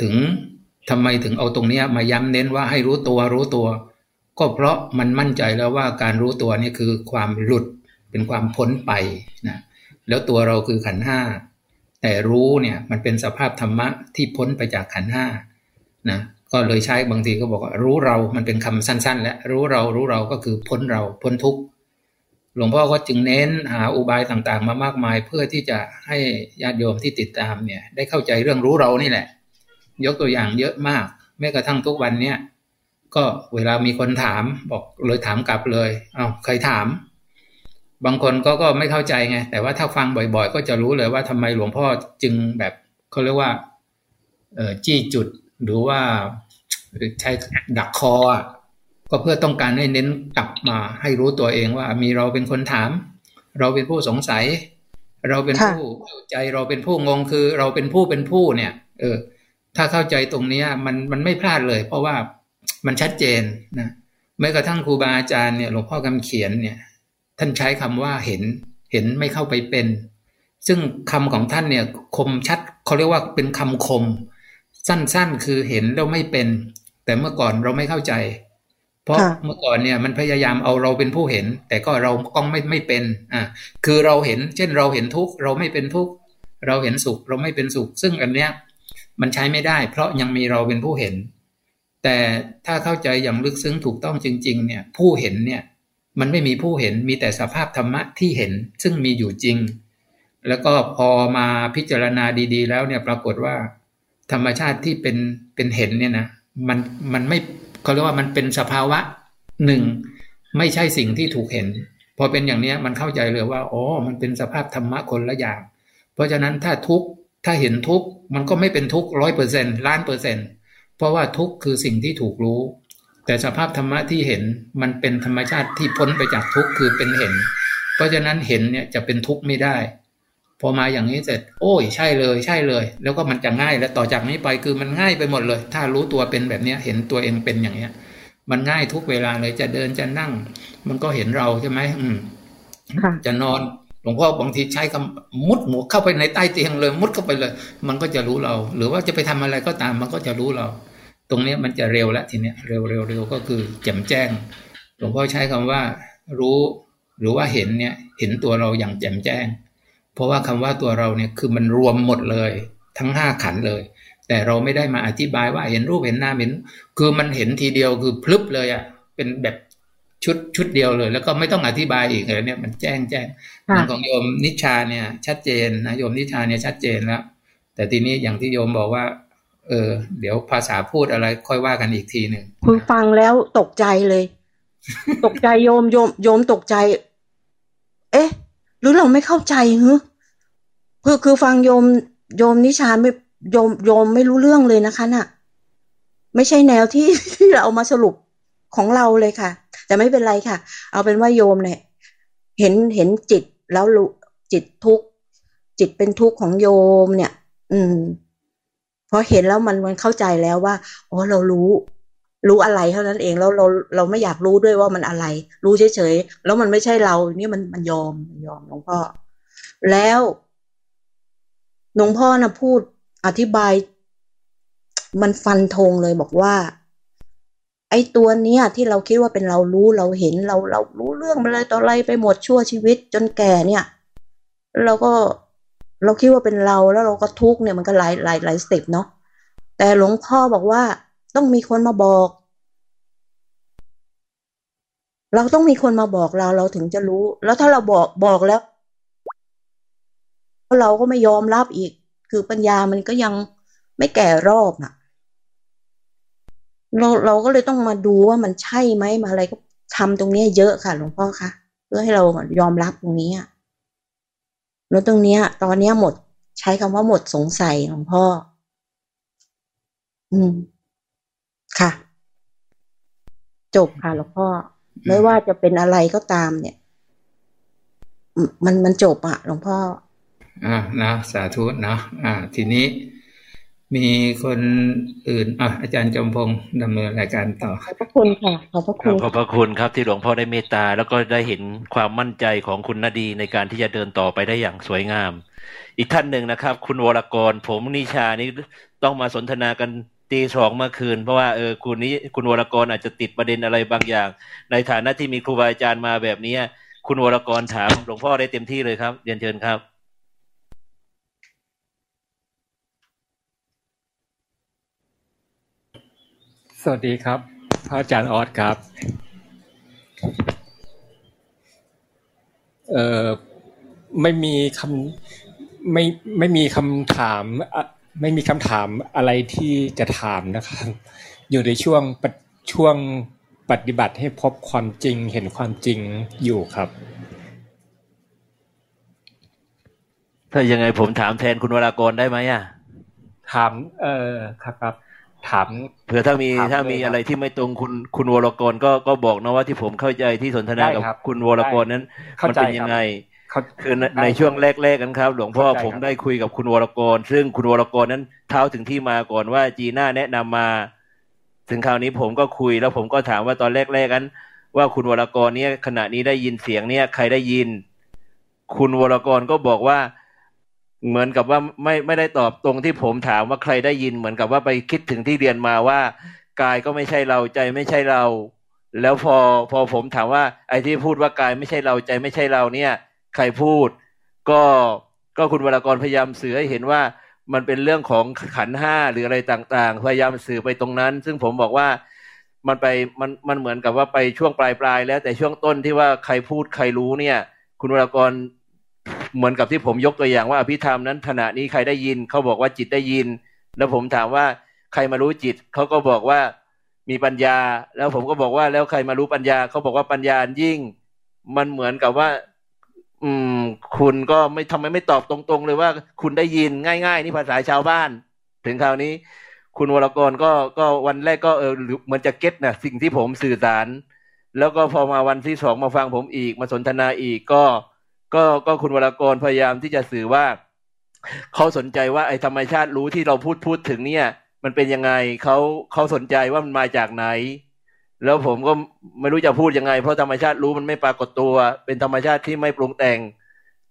ถึงทำไมถึงเอาตรงนี้มาย้ำเน้นว่าให้รู้ตัวรู้ตัว ก็เพราะมันมั่นใจแล้วว่าการรู้ตัวนี่คือความหลุดเป็นความพ้นไปนะแล้วตัวเราคือขันห้า แต่รู้เนี่ยมันเป็นสภาพธรรมะที่พ้นไปจากขันห้านะก็เลยใช้บางทีก็บอกว่ารู้เรา มันเป็นคำสั้น ๆ และรู้เรารู้เราก็คือพ้นเราพ้นทุกข์หลวงพ่อก็จึงเน้นหาอุบายต่างๆ มามากมาย เพื่อที่จะให้ญาติโยมที่ติดตามเนี่ย ได้เข้าใจเรื่องรู้เรานี่แหละ ยกตัวอย่างเยอะมาก แม้กระทั่งทุกวันเนี่ยก็เวลามีคนถามบอกเลยถามกลับเลยเอา้าใครถาม บางคนก็ก็ไม่เข้าใจไง แต่ว่าถ้าฟังบ่อย ๆ ก็จะรู้เลยว่าทำไมหลวงพ่อจึงแบบเขาเรียกว่า เออจี้จุดหรือว่าใช้ดักคออะก็เพื่อต้องการให้เน้นกลับมาให้รู้ตัวเองว่ามีเราเป็นคนถาม เราเป็นผู้สงสัย เราเป็นผู้เข้าใจเราเป็นผู้งงคือ เราเป็นผู้เป็นผู้เนี่ย เออ ถ้าเข้าใจตรงนี้มันมันไม่พลาดเลย เพราะว่ามันชัดเจนนะแม้กระทั่งครูบาอาจารย์เนี่ยหลวงพ่อคำเขียนเนี่ย ท่านใช้คำว่าเห็น เห็นไม่เข้าไปเป็น ซึ่งคำของท่านเนี่ยคมชัดเขาเรียกว่าเป็นคำคม สั้นๆ คือเห็นแล้วไม่เป็น แต่เมื่อก่อนเราไม่เข้าใจ เพราะเมื่อก่อนเนี่ยมันพยายามเอาเราเป็นผู้เห็น แต่ก็เราก็ไม่ไม่เป็นอ่าคือเราเห็น เช่นเราเห็นทุกเราไม่เป็นทุกเราเห็นสุขเราไม่เป็นสุข ซึ่งอันเนี้ยมันใช้ไม่ได้ เพราะยังมีเราเป็นผู้เห็น แต่ถ้าเข้าใจอย่างลึกซึ้งถูกต้องจริง ๆ เนี่ย ผู้เห็นเนี่ย มันไม่มีผู้เห็นมีแต่สภาพธรรมะที่เห็นซึ่งมีอยู่จริง แล้วก็พอมาพิจารณาดีๆ แล้วเนี่ยปรากฏว่า ธรรมชาติที่เป็นเป็นเห็นเนี่ยนะมันมันไม่เขาเรียกว่ามันเป็นสภาวะหนึ่งไม่ใช่สิ่งที่ถูกเห็น พอเป็นอย่างนี้มันเข้าใจเลยว่าอ๋อมันเป็นสภาพธรรมะคนละอย่าง เพราะฉะนั้นถ้าทุกถ้าเห็นทุกมันก็ไม่เป็นทุกร้อยเปอร์เซ็นล้านเปอร์เซ็นเพราะว่าทุกคือสิ่งที่ถูกรู้ แต่สภาพธรรมะที่เห็นมันเป็นธรรมชาติที่พ้นไปจากทุกคือเป็นเห็น เพราะฉะนั้นเห็นเนี่ยจะเป็นทุกข์ไม่ได้ พอมาอย่างนี้เสร็จ โอ้ยใช่เลย ใช่เลย แล้วก็มันจะง่ายแล้วต่อจากนี้ไปคือมันง่ายไปหมดเลย ถ้ารู้ตัวเป็นแบบนี้เห็นตัวเองเป็นอย่างเนี้ย มันง่ายทุกเวลาเลยจะเดินจะนั่ง มันก็เห็นเราใช่ไหมอืมจะนอนหลวงพ่อบางทีใช้คำมุดหมูเข้าไปในใต้เตียงเลย มุดเข้าไปเลย มันก็จะรู้เรา หรือว่าจะไปทำอะไรก็ตาม มันก็จะรู้เรา ตรงนี้มันจะเร็วแล้วทีเนี้ยเร็วเร็วเร็วก็คือแจ่มแจ้งหลวงพ่อใช้คำว่ารู้หรือว่าเห็นเนี่ยเห็นตัวเราอย่างแจ่มแจ้ง เพราะว่าคำว่าตัวเราเนี่ยคือมันรวมหมดเลย ทั้งห้าขันเลย แต่เราไม่ได้มาอธิบายว่าเห็นรูปเห็นหน้าเห็น คือมันเห็นทีเดียวคือพลึบเลยอะ่ะเป็นแบบชุดชุดเดียวเลย แล้วก็ไม่ต้องอธิบายอีกเลยเนี่ยมันแจ้งแจ้งของโยมนิชาเนี่ยชัดเจนนะโยมนิชาเนี่ยชัดเจนแล้วแต่ทีนี้อย่างที่โยมบอกว่า เออ เดี๋ยวภาษาพูดอะไรค่อยว่ากันอีกทีหนึ่งคุณฟังแล้วตกใจเลย ตกใจโยมโยมโยมตกใจ เอ๊ะ หรือเราไม่เข้าใจเฮ้คือคือฟังโยมโยมนิชาไม่โยมโยมไม่รู้เรื่องเลยนะคะน่ะ ไม่ใช่แนวที่ที่เราเอามาสรุปของเราเลยค่ะ แต่ไม่เป็นไรค่ะ เอาเป็นว่าโยมเนี่ย เห็นเห็นจิตแล้วรู้จิตทุกจิตเป็นทุกข์ของโยมเนี่ย อืม พอเห็นแล้วมันมันเข้าใจแล้วว่าอ๋อเรารู้ รู้อะไรเท่านั้นเองแล้วเราเราไม่อยากรู้ด้วยว่ามันอะไร รู้เฉยๆแล้วมันไม่ใช่เรา เนี่ยมันมันยอมยอมหลวงพ่อ แล้วหลวงพ่อนะพูดอธิบาย มันฟันธงเลยบอกว่า ไอ้ตัวเนี้ย ที่เราคิดว่าเป็นเรารู้เราเห็นเราเรารู้เรื่องอะไรต่ออะไรไปหมดชั่วชีวิตจนแก่เนี่ย เราก็ เราคิดว่าเป็นเราแล้วเราก็ทุกเนี่ยมันก็หลายหลายหลายสเต็ปเนาะแต่หลวงพ่อบอกว่าต้องมีคนมาบอก เราต้องมีคนมาบอกเราเราถึงจะรู้ แล้วถ้าเราบอกบอกแล้วเราก็ไม่ยอมรับอีก คือปัญญามันก็ยังไม่แก่รอบอะ เราเราก็เลยต้องมาดูว่ามันใช่ไหมมาอะไรก็ทำตรงนี้เยอะค่ะ หลวงพ่อคะเพื่อให้เรายอมรับตรงนี้อะ แล้วตรงนี้ตอนนี้หมด ใช้คำว่าหมดสงสัยหลวงพ่อ อืม ค่ะ จบค่ะหลวงพ่อ ไม่ว่าจะเป็นอะไรก็ตามเนี่ย มันมันจบอะหลวงพ่ออ่านะ สาธุนะอ่า ทีนี้ มีคนอื่นอะอาจารย์จอมพงศ์ดำเนินรายการต่อขอบพระคุณค่ะขอบพระคุณขอบพระคุณครับที่หลวงพ่อได้เมตตา แล้วก็ได้เห็นความมั่นใจของคุณนาดีในการที่จะเดินต่อไปได้อย่างสวยงาม อีกท่านหนึ่งนะครับ คุณวรกร ผมนิชานี่ต้องมาสนทนากันตีสองเมื่อคืน เพราะว่าเออคุณนี้คุณวรกรอาจจะติดประเด็นอะไรบางอย่าง ในฐานะที่มีครูบาอาจารย์มาแบบนี้คุณวรกรถามหลวงพ่อได้เต็มที่เลยครับเรียนเชิญครับส วัสดีครับพระอาจารย์ออสครับเอ่อไม่มีคำไม่ไม่มีคำถาม ไม่มีคำถามอะไรที่จะถามนะครับ อยู่ในช่วงช่วงปฏิบัติให้พบความจริงเห็นความจริงอยู่ครับ ถ้ายังไงผมถามแทนคุณวรากรได้ไหมอะถามเออครับ ถามเผื่อถ้ามีถ้ามีอะไรที่ไม่ตรงคุณคุณวรกรก็ก็บอกนะว่าที่ผมเข้าใจที่สนทนากับคุณวรกรนั้นมันเป็นยังไงคือในช่วงแรกๆกันครับ หลวงพ่อผมได้คุยกับคุณวรกร ซึ่งคุณวรกรนั้นเท้าถึงที่มาก่อนว่าจีน่าแนะนำมา ถึงคราวนี้ผมก็คุยแล้วผมก็ถามว่าตอนแรกๆกัน ว่าคุณวรกรเนี่ยขณะนี้ได้ยินเสียงเนี่ยใครได้ยิน คุณวรกรก็บอกว่า เหมือนกับว่าไม่ไม่ได้ตอบตรงที่ผมถามว่าใครได้ยินเหมือนกับว่าไปคิดถึงที่เรียนมาว่ากายก็ไม่ใช่เราใจไม่ใช่เรา แล้วพอพอผมถามว่า ไอ้ที่พูดว่ากายไม่ใช่เราใจไม่ใช่เราเนี่ย ใครพูด ก็ก็คุณวรากรพยายามสื่อให้เห็นว่ามันเป็นเรื่องของขันห้าหรืออะไรต่างๆ พยายามสื่อไปตรงนั้น ซึ่งผมบอกว่ามันไปมันมันเหมือนกับว่าไปช่วงปลายปลายแล้วแต่ช่วงต้นที่ว่าใครพูดใครรู้เนี่ย คุณวรากร เหมือนกับที่ผมยกตัวอย่างว่าอภิธรรมนั้นขณะนี้ใครได้ยินเขาบอกว่าจิตได้ยิน แล้วผมถามว่าใครมารู้จิตเขาก็บอกว่ามีปัญญา แล้วผมก็บอกว่าแล้วใครมารู้ปัญญาเขาบอกว่าปัญญายิ่ง มันเหมือนกับว่า อืม คุณก็ไม่ทำไมไม่ตอบตรง ๆ เลยว่าคุณได้ยินง่าย ๆ นี่ภาษาชาวบ้าน ถึงคราวนี้ คุณวรกรก็ก็วันแรกก็เออเหมือนจะเก็ตนะสิ่งที่ผมสื่อสาร แล้วก็พอมาวันที่สองมาฟังผมอีกมาสนทนาอีกก็ ก็ก็คุณวรากรพยายามที่จะสื่อว่าเขาสนใจว่าไอ้ธรรมชาติรู้ที่เราพูดพูดถึงเนี่ย มันเป็นยังไงเขาเขาสนใจว่ามันมาจากไหน แล้วผมก็ไม่รู้จะพูดยังไง เพราะธรรมชาติรู้มันไม่ปรากฏตัว เป็นธรรมชาติที่ไม่ปรุงแต่ง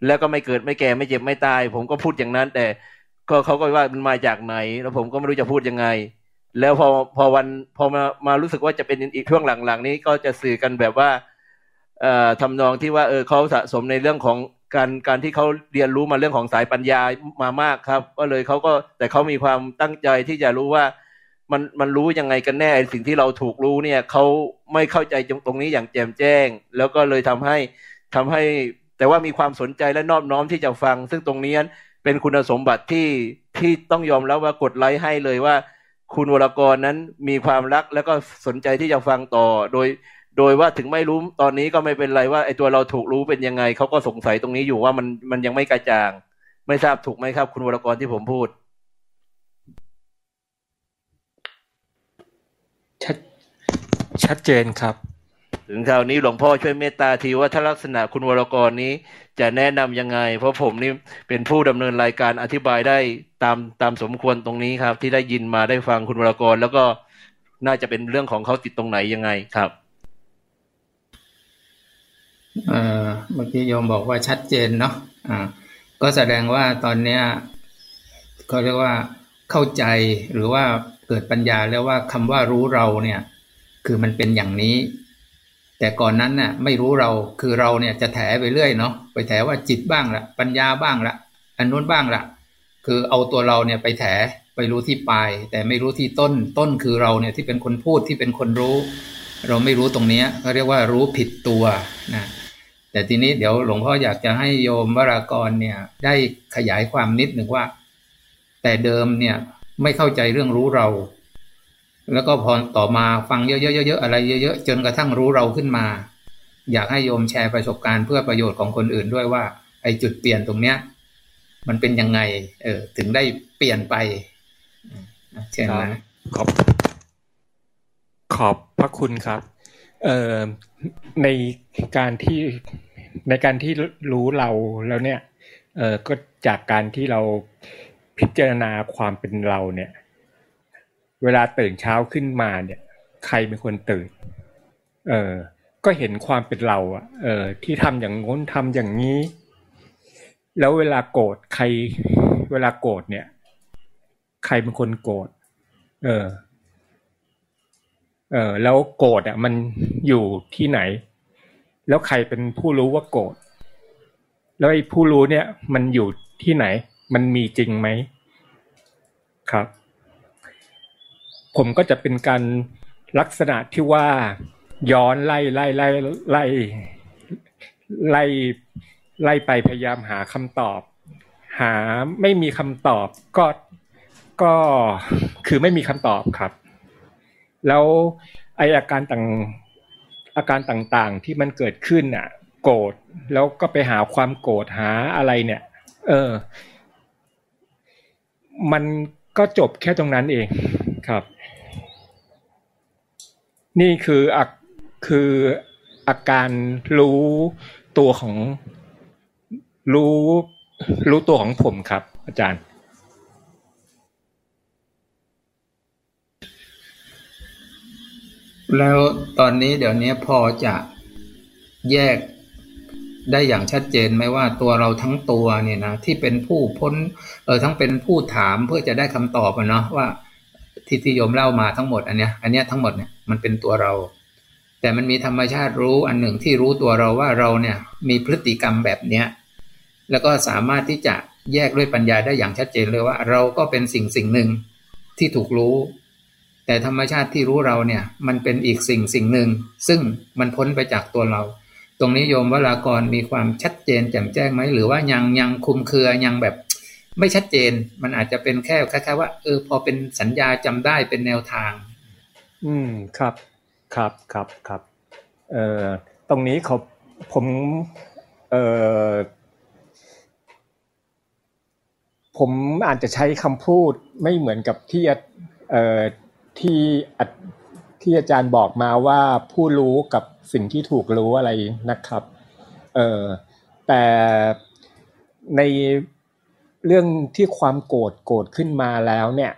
แล้วก็ไม่เกิดไม่แก่ไม่เจ็บไม่ตาย ผมก็พูดอย่างนั้น แต่ก็เขาก็ว่ามันมาจากไหน แล้วผมก็ไม่รู้จะพูดยังไง แล้วพอพอวันพอมามารู้สึกว่าจะเป็นอีกช่วงหลังๆนี้ก็จะสื่อกันแบบว่า ทำนองที่ว่าเออเขาสะสมในเรื่องของการการที่เขาเรียนรู้มาเรื่องของสายปัญญามามากครับ ก็เลยเขาก็แต่เขามีความตั้งใจที่จะรู้ว่ามันมันรู้ยังไงกันแน่สิ่งที่เราถูกรู้เนี่ยเขาไม่เข้าใจตรงนี้อย่างแจ่มแจ้ง แล้วก็เลยทำให้ทำให้ แต่ว่ามีความสนใจและนอบน้อมที่จะฟัง ซึ่งตรงนี้เป็นคุณสมบัติที่ที่ต้องยอมแล้วว่ากดไลค์ให้เลยว่า คุณวรกรนั้นมีความรักแล้วก็สนใจที่จะฟังต่อโดย โดยว่าถึงไม่รู้ตอนนี้ก็ไม่เป็นไรว่าไอ้ตัวเราถูกรู้เป็นยังไงเขาก็สงสัยตรงนี้อยู่ว่ามันมันยังไม่กระจ่าง ไม่ทราบถูกไหมครับ คุณวรกรที่ผมพูด ชัดชัดเจนครับ ถึงคราวนี้หลวงพ่อช่วยเมตตาทีว่าถ้าลักษณะคุณวรกรนี้จะแนะนํำยังไง เพราะผมนี่เป็นผู้ดำเนินรายการอธิบายได้ตามตามสมควรตรงนี้ครับ ที่ได้ยินมาได้ฟังคุณวรกร แล้วก็น่าจะเป็นเรื่องของเขาติดตรงไหนยังไงครับ เมื่อกี้โยมบอกว่าชัดเจนเนาะอ่าก็แสดงว่าตอนเนี้ยเขาเรียกว่าเข้าใจหรือว่าเกิดปัญญาแล้วว่าคำว่ารู้เราเนี่ย คือมันเป็นอย่างนี้ แต่ก่อนนั้นน่ะ ไม่รู้เราคือเราเนี่ยจะแถไปเรื่อยเนาะไปแถว่าจิตบ้างละปัญญาบ้างละอันนู้นบ้างละคือเอาตัวเราเนี่ยไปแถไปรู้ที่ปลาย แต่ไม่รู้ที่ต้นต้นคือเราเนี่ยที่เป็นคนพูดที่เป็นคนรู้ เราไม่รู้ตรงนี้เขาเรียกว่ารู้ผิดตัวนะ แต่ทีนี้เดี๋ยวหลวงพ่ออยากจะให้โยมวรากรเนี่ย ได้ขยายความนิดหนึ่งว่า แต่เดิมเนี่ยไม่เข้าใจเรื่องรู้เรา แล้วก็พอต่อมาฟังเยอะๆๆอะไรเยอะๆจนกระทั่งรู้เราขึ้นมา อยากให้โยมแชร์ประสบการณ์เพื่อประโยชน์ของคนอื่นด้วยว่า ไอ้จุดเปลี่ยนตรงเนี้ย มันเป็นยังไง เออ ถึงได้เปลี่ยนไปเช่นนะขอบ ขอบพระคุณครับเอ่อ ในการที่ในการที่รู้เราแล้วเนี่ยเออก็จากการที่เราพิจารณาความเป็นเราเนี่ย เวลาตื่นเช้าขึ้นมาเนี่ย ใครเป็นคนตื่น เออก็เห็นความเป็นเราอะเออที่ทำอย่างง้นทำอย่างนี้ แล้วเวลาโกรธใคร เวลาโกรธเนี่ย ใครเป็นคนโกรธเออ เออแล้วโกรธอะมันอยู่ที่ไหน แล้วใครเป็นผู้รู้ว่าโกรธแล้วไอ้ผู้รู้เนี่ย มันอยู่ที่ไหน มันมีจริงไหมครับ ผมก็จะเป็นการลักษณะที่ว่า ย้อนไล่ไล่ไล่ไล่ไล่ไล่ไปพยายามหาคำตอบ หาไม่มีคำตอบก็ก็คือไม่มีคำตอบครับ แล้วไออาการต่างอาการต่างๆที่มันเกิดขึ้นอะ โกรธแล้วก็ไปหาความโกรธหาอะไรเนี่ย เออ มันก็จบแค่ตรงนั้นเองครับ นี่คืออักคืออาการรู้ตัวของรู้รู้ตัวของผมครับ อาจารย์ แล้วตอนนี้เดี๋ยวนี้พอจะแยกได้อย่างชัดเจนไหมว่าตัวเราทั้งตัวเนี่ยนะที่เป็นผู้พ้นเออทั้งเป็นผู้ถามเพื่อจะได้คำตอบอะเนาะว่าที่ที่โยมเล่ามาทั้งหมดอันเนี้ยอันเนี้ยทั้งหมดเนี่ยมันเป็นตัวเรา แต่มันมีธรรมชาติรู้อันหนึ่งที่รู้ตัวเราว่าเราเนี่ยมีพฤติกรรมแบบเนี้ยแล้วก็สามารถที่จะแยกด้วยปัญญาได้อย่างชัดเจนเลยว่า เราก็เป็นสิ่งสิ่งหนึ่งที่ถูกรู้ แต่ธรรมชาติที่รู้เราเนี่ยมันเป็นอีกสิ่งสิ่งหนึ่ง ซึ่งมันพ้นไปจากตัวเรา ตรงนี้โยมวรากรมีความชัดเจนแจ่มแจ้งไหมหรือว่ายังยังคุมเครือยังแบบไม่ชัดเจน มันอาจจะเป็นแค่คล้ายๆว่าเออพอเป็นสัญญาจำได้เป็นแนวทาง อืมครับครับครับครับเอ่อตรงนี้เขาผมเอ่อผมอาจจะใช้คำพูดไม่เหมือนกับที่เอ่อ ที่ที่อาจารย์บอกมาว่าผู้รู้กับสิ่งที่ถูกรู้อะไรนะครับ เออแต่ในเรื่องที่ความโกรธโกรธขึ้นมาแล้วเนี่ย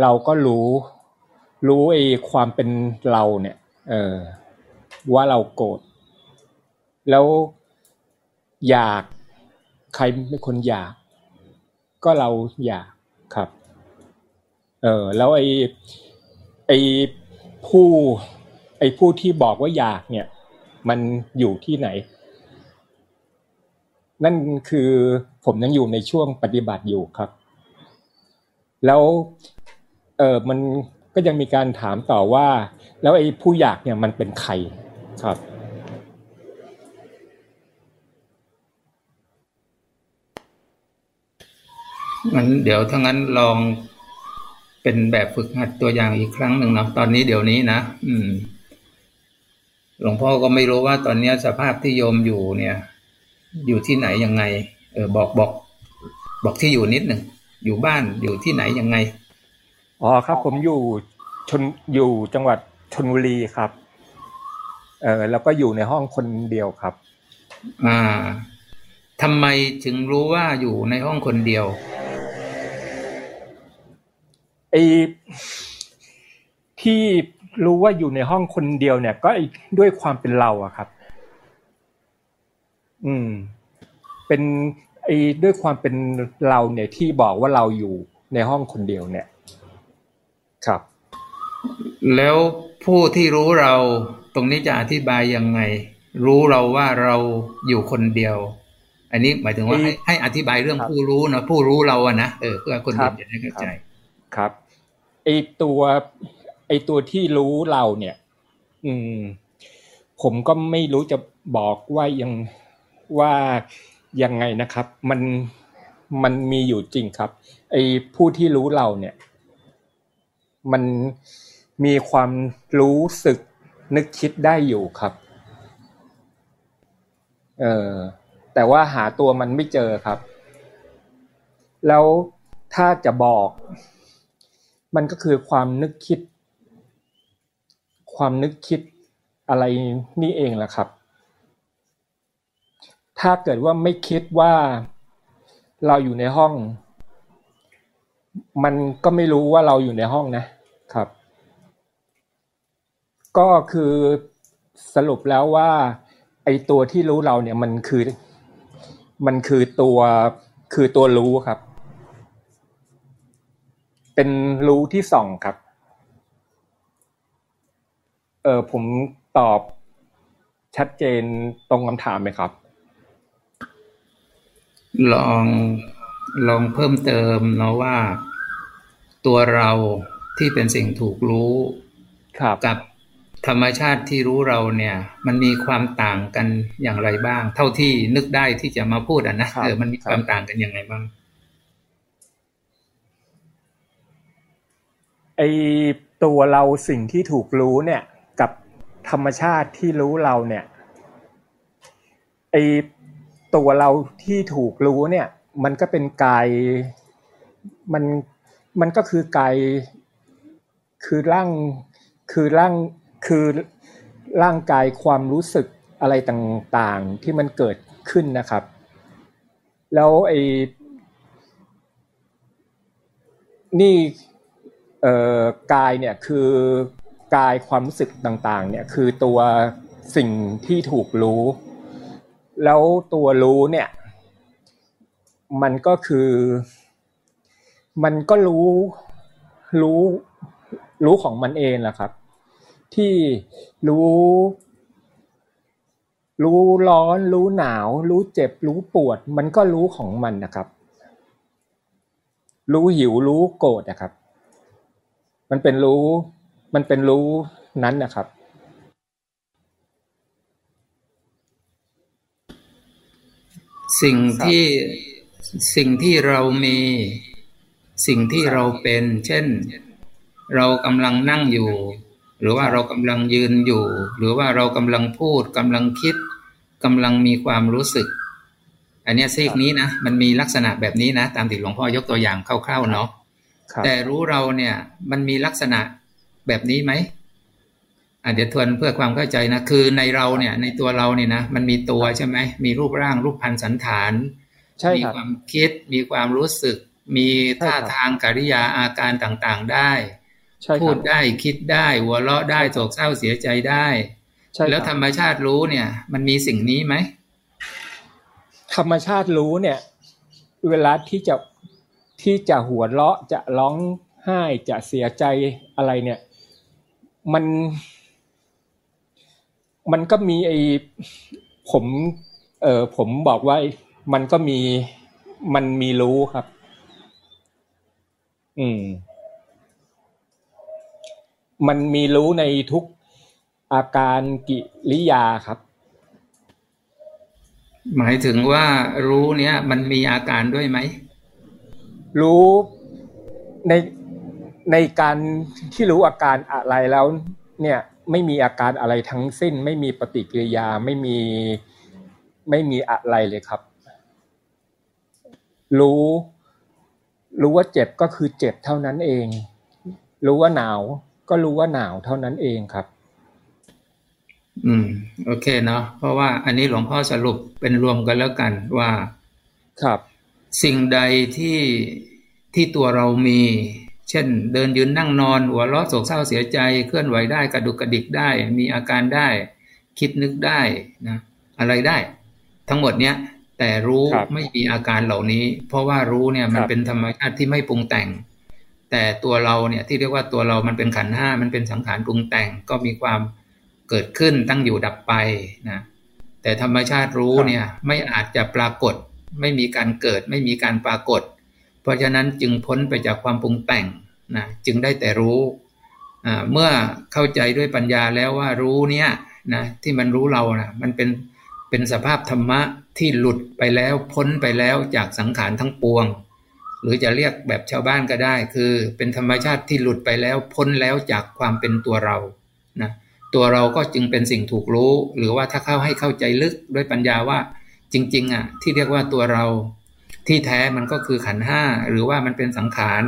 เราก็รู้ รู้ไอ้ความเป็นเราเนี่ย เออว่าเราโกรธแล้วอยากใครเป็นคนอยาก ก็เราอยากครับ เออแล้วไอ้ไอ้ผู้ ไอ้ผู้ที่บอกว่าอยากเนี่ย มันอยู่ที่ไหน นั่นคือผมยังอยู่ในช่วงปฏิบัติอยู่ครับ แล้วเออมันก็ยังมีการถามต่อว่า แล้วไอ้ผู้อยากเนี่ยมันเป็นใครครับ งั้นเดี๋ยวถ้างั้นลอง เป็นแบบฝึกหัดตัวอย่างอีกครั้งหนึ่งเนาะตอนนี้เดี๋ยวนี้นะอืม หลวงพ่อก็ไม่รู้ว่าตอนนี้สภาพที่โยมอยู่เนี่ย อยู่ที่ไหนยังไง เออบอกบอก บอกที่อยู่นิดหนึ่งอยู่บ้านอยู่ที่ไหนยังไงอ๋อครับ ผมอยู่ชนอยู่จังหวัดชนบุรีครับ เออแล้วก็อยู่ในห้องคนเดียวครับ อ่าทำไมถึงรู้ว่าอยู่ในห้องคนเดียว ไอ้ที่รู้ว่าอยู่ในห้องคนเดียวเนี่ย ก็ด้วยความเป็นเราอะครับ อืม เป็นไอ้ด้วยความเป็นเราเนี่ยที่บอกว่าเราอยู่ในห้องคนเดียวเนี่ย ครับ แล้วผู้ที่รู้เราตรงนี้จะอธิบายยังไง รู้เราว่าเราอยู่คนเดียว อันนี้หมายถึงว่าให้ให้อธิบายเรื่องผู้รู้นะผู้รู้เราอะนะเออเพื่อคนอื่นจะได้เข้าใจ ครับไอตัวไอตัวที่รู้เราเนี่ย อืม ผมก็ไม่รู้จะบอกว่ายังว่ายังไงนะครับ มันมันมีอยู่จริงครับ ไอผู้ที่รู้เราเนี่ย มันมีความรู้สึกนึกคิดได้อยู่ครับ เออแต่ว่าหาตัวมันไม่เจอครับ แล้วถ้าจะบอก มันก็คือความนึกคิด ความนึกคิดอะไรนี่เองแหละครับ ถ้าเกิดว่าไม่คิดว่าเราอยู่ในห้อง มันก็ไม่รู้ว่าเราอยู่ในห้องนะครับ ก็คือสรุปแล้วว่า ไอตัวที่รู้เราเนี่ยมันคือ มันคือตัวคือตัวรู้ครับ เป็นรู้ที่สองครับ เออผมตอบชัดเจนตรงคำถามไหมครับ ลองลองเพิ่มเติมเนาะว่าตัวเราที่เป็นสิ่งถูกรู้ครับกับธรรมชาติที่รู้เราเนี่ย มันมีความต่างกันอย่างไรบ้าง เท่าที่นึกได้ที่จะมาพูดอะนะครับเออมันมีความต่างกันยังไงบ้าง ไอตัวเราสิ่งที่ถูกรู้เนี่ยกับธรรมชาติที่รู้เราเนี่ยไอตัวเราที่ถูกรู้เนี่ย มันก็เป็นกายมันมันก็คือกายคือร่างคือร่างคือร่างกายความรู้สึกอะไรต่างๆที่มันเกิดขึ้นนะครับ แล้วไอ้นี่ กายเนี่ยคือกายความรู้สึกต่างๆ เนี่ยคือตัวสิ่งที่ถูกรู้ แล้วตัวรู้เนี่ย มันก็คือ มันก็รู้รู้รู้ของมันเองแหละครับ ที่รู้ รู้ร้อน รู้หนาว รู้เจ็บ รู้ปวด มันก็รู้ของมันนะครับ รู้หิวรู้โกรธนะครับ มันเป็นรู้ มันเป็นรู้นั้นนะครับ สิ่งที่สิ่งที่เรามี สิ่งที่เราเป็น เช่น เรากำลังนั่งอยู่ หรือว่าเรากำลังยืนอยู่ หรือว่าเรากำลังพูดกำลังคิดกำลังมีความรู้สึก อันนี้ซีกนี้นะ มันมีลักษณะแบบนี้นะ ตามที่หลวงพ่อยกตัวอย่างคร่าวๆเนาะ แต่รู้เราเนี่ย มันมีลักษณะแบบนี้ไหมอะเดี๋ยวทวนเพื่อความเข้าใจนะคือในเราเนี่ย ในตัวเราเนี่ยนะมันมีตัวใช่ไหมมีรูปร่างรูปพันธ์สันฐานใช่มีครับความคิดมีความรู้สึก มีใช่ท่าครับทางกิริยาอาการต่างๆได้ใช่คพูรัดบได้คิดได้หัวเราะได้โศกเศร้าเสียใจได้ใช่แล้วคธรัรบรมชาติรู้เนี่ย มันมีสิ่งนี้ไหมธรรมชาติรู้เนี่ย เวลาที่จะ ที่จะหัวเราะจะร้องไห้จะเสียใจอะไรเนี่ย มัน มันก็มีไอผม เออผมบอกว่ามันก็มีมันมีรู้ครับ อืม มันมีรู้ในทุกอาการกิริยาครับ หมายถึงว่ารู้เนี่ยมันมีอาการด้วยไหม รู้ในในการที่รู้อาการอะไรแล้วเนี่ยไม่มีอาการอะไรทั้งสิ้น ไม่มีปฏิกิริยาไม่มีไม่มีอะไรเลยครับ รู้ รู้ว่าเจ็บก็คือเจ็บเท่านั้นเอง รู้ว่าหนาว ก็รู้ว่าหนาวเท่านั้นเองครับ อืม โอเคเนาะเพราะว่าอันนี้หลวงพ่อสรุปเป็นรวมกันแล้วกันว่า ครับ สิ่งใดที่ ที่ตัวเรามี เช่น เดินยืนนั่งนอนหัวเราะโศกเศร้าเสียใจ เคลื่อนไหวได้กระดุกกระดิกได้ มีอาการได้ คิดนึกได้นะอะไรได้ ทั้งหมดเนี้ยแต่รู้ครับไม่มีอาการเหล่านี้ เพราะว่ารู้เนี่ยมันครับเป็นธรรมชาติที่ไม่ปรุงแต่ง แต่ตัวเราเนี่ยที่เรียกว่าตัวเรามันเป็นขันธ์ห้ามันเป็นสังขารปรุงแต่งก็มีความเกิดขึ้นตั้งอยู่ดับไปนะแต่ธรรมชาติรู้เนี่ยไม่อาจจะปรากฏ ไม่มีการเกิด ไม่มีการปรากฏเพ ราะฉะนั้นจึงพ้นไปจากความปรุงแต่งนะจึงได้แต่รู้เมื่อเข้าใจด้วยปัญญาแล้วว่ารู้เนี่ยนะที่มันรู้เรานะมันเป็นเป็นสภาพธรรมะที่หลุดไปแล้วพ้นไปแล้วจากสังขารทั้งปวง หรือจะเรียกแบบชาวบ้านก็ได้ คือเป็นธรรมชาติที่หลุดไปแล้วพ้นแล้วจากความเป็นตัวเรานะตัวเราก็จึงเป็นสิ่งถูกรู้ หรือว่าถ้าเข้าให้เข้าใจลึกด้วยปัญญาว่าจริงๆอะที่เรียกว่าตัวเรา ที่แท้มันก็คือขันห้าหรือว่ามันเป็นสังขาร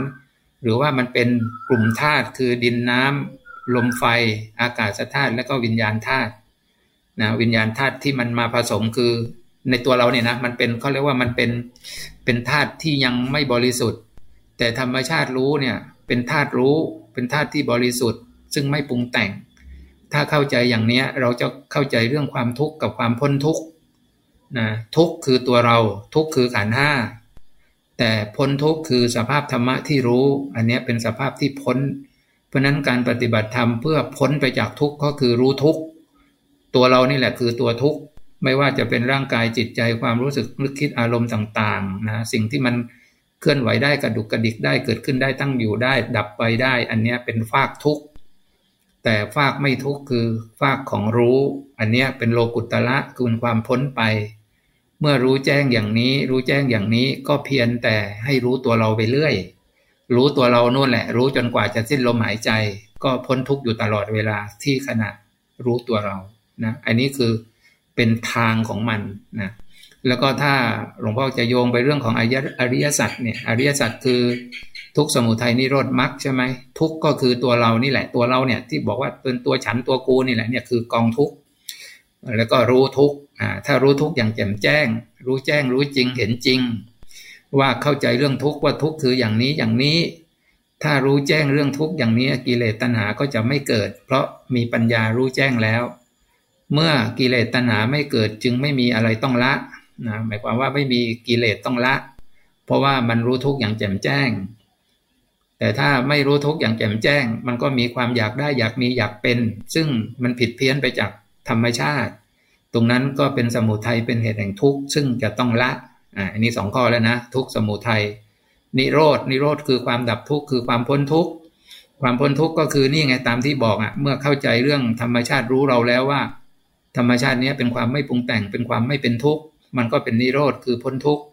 หรือว่ามันเป็นกลุ่มธาตุคือดินน้ลมไฟ อากาศธาตุและก็วิญญาณธาตุนะวิญญาณธาตุที่มันมาผสมคือในตัวเราเนี่ยนะมันเป็นเขาเรียกว่ามันเป็นเป็นธาตุที่ยังไม่บริสุทธิ์ แต่ธรรมชาติรู้เนี่ยเป็นธาตุรู้ เป็นธาตุที่บริสุทธิ์ ซึ่งไม่ปรุงแต่ง ถ้าเข้าใจอย่างนี้เราจะเข้าใจเรื่องความทุกข์กับความพ้นทุกข์ นะทุกคือตัวเรา ทุกคือขันห้าแต่พ้นทุกคือสภาพธรรมะที่รู้ อันนี้เป็นสภาพที่พ้น เพราะนั้นการปฏิบัติธรรมเพื่อพ้นไปจากทุกก็คือรู้ทุกตัวเรานี่แหละคือตัวทุกไม่ว่าจะเป็นร่างกายจิตใจความรู้สึกนึกคิดอารมณ์ต่างๆนะสิ่งที่มันเคลื่อนไหวได้กระดุกกระดิกได้เกิดขึ้นได้ตั้งอยู่ได้ ดับไปได้ อันนี้เป็นฟากทุกข์แต่ฟากไม่ทุกข์คือฟากของรู้ อันนี้เป็นโลกุตละคือความพ้นไป เมื่อรู้แจ้งอย่างนี้ รู้แจ้งอย่างนี้ก็เพียงแต่ให้รู้ตัวเราไปเรื่อย รู้ตัวเรานู่นแหละ รู้จนกว่าจะสิ้นลมหายใจ ก็พ้นทุกข์อยู่ตลอดเวลาที่ขณะรู้ตัวเรานะอันนี้คือเป็นทางของมันนะแล้วก็ถ้าหลวงพ่อจะโยงไปเรื่องของอริยสัจเนี่ยอริยสัจคือทุกสมุทัยนิโรธมรรคใช่ไหมทุกก็คือตัวเรานี่แหละตัวเราเนี่ยที่บอกว่าเป็นตัวฉันตัวกูนี่แหละเนี่ยคือกองทุก แล้วก็รู้ทุกถ้ารู้ทุกอย่างแจ่มแจ้ง รู้แจ้งรู้จริงเห็นจริง ว่าเข้าใจเรื่องทุกว่าทุกคืออย่างนี้อย่างนี้ ถ้ารู้แจ้งเรื่องทุกอย่างนี้กิเลสตัณหาก็จะไม่เกิด เพราะมีปัญญารู้แจ้งแล้ว เมื่อกิเลสตัณหาไม่เกิดจึงไม่มีอะไรต้องละนะหมายความว่าไม่มีกิเลสต้องละ เพราะว่ามันรู้ทุกอย่างแจ่มแจ้ง แต่ถ้าไม่รู้ทุกอย่างแจ่มแจ้ง มันก็มีความอยากได้อยากมีอยากเป็น ซึ่งมันผิดเพี้ยนไปจาก ธรรมชาติ ตรงนั้นก็เป็นสมุทัยเป็นเหตุแห่งทุกข์ซึ่งจะต้องละอ่าอันนี้สองข้อแล้วนะ ทุกสมุทัยนิโรดนิโรธคือความดับทุกข์คือความพ้นทุกข์ความพ้นทุกข์ก็คือนี่ไงตามที่บอกอะเมื่อเข้าใจเรื่องธรรมชาติรู้เราแล้วว่า ธรรมชาตินี้เป็นความไม่ปรุงแต่งเป็นความไม่เป็นทุกข์มันก็เป็นนิโรธคือพ้นทุกข์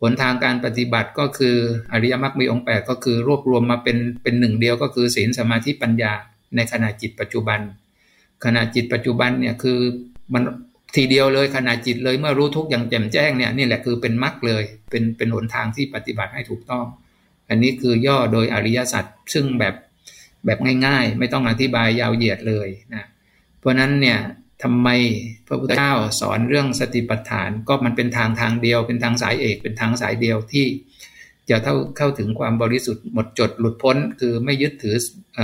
หนทางการปฏิบัติก็คืออริยมรรคมีองค์แปดก็คือรวบรวมมาเป็นเป็นหนึ่งเดียวก็คือศีลสมาธิปัญญาในขณะจิตปัจจุบัน ขณะจิตปัจจุบันเนี่ยคือมันทีเดียวเลยขณะจิตเลยเมื่อรู้ทุกอย่างแจ่มแจ้งเนี่ยนี่แหละคือเป็นมรรคเลย เป็นเป็นหนทางที่ปฏิบัติให้ถูกต้อง อันนี้คือย่อโดยอริยสัจซึ่งแบบแบบง่าย ๆ ไม่ต้องอธิบายยาวเหยียดเลยนะเพราะนั้นเนี่ยทำไมพระพุทธเจ้าสอนเรื่องสติปัฏฐานก็มันเป็นทางทางเดียว เป็นทางสายเอกเป็นทางสายเดียวที่ จะเข้าเข้าถึงความบริสุทธิ์หมดจดหลุดพ้น คือไม่ยึดถืออ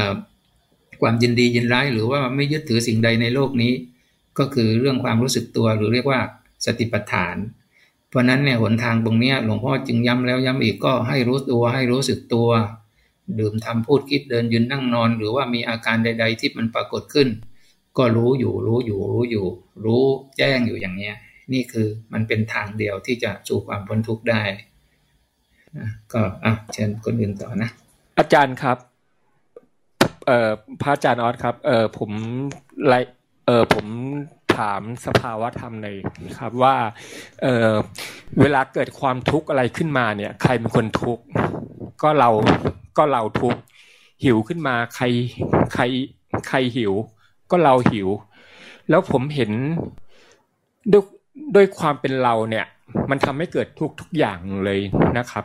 ความยินดียินร้ายหรือว่าไม่ยึดถือสิ่งใดในโลกนี้ ก็คือเรื่องความรู้สึกตัวหรือเรียกว่าสติปัฏฐาน เพราะนั้นเนี่ยหนทางตรงนี้หลวงพ่อจึงย้ำแล้วย้ำอีกก็ให้รู้ตัวให้รู้สึกตัว ดื่มทำพูดคิดเดินยืนนั่งนอน หรือว่ามีอาการใด ๆ ที่มันปรากฏขึ้น ก็รู้อยู่รู้อยู่รู้อยู่ รู้แจ้งอยู่อย่างเนี้ยนี่คือมันเป็นทางเดียวที่จะสู่ความพ้นทุกข์ได้ก็อะเชิญคนอื่นต่อนะ อาจารย์ครับ เอ่อพระอาจารย์ออสครับ เอ่อผมไลเออผมถามสภาวะธรรมเลยครับว่าเออเวลาเกิดความทุกข์อะไรขึ้นมาเนี่ย ใครเป็นคนทุกข์ก็เราก็เราทุกข์หิวขึ้นมาใครใครใครหิว ก็เราหิว แล้วผมเห็นด้วยด้วยความเป็นเราเนี่ย มันทำให้เกิดทุกทุกอย่างเลยนะครับ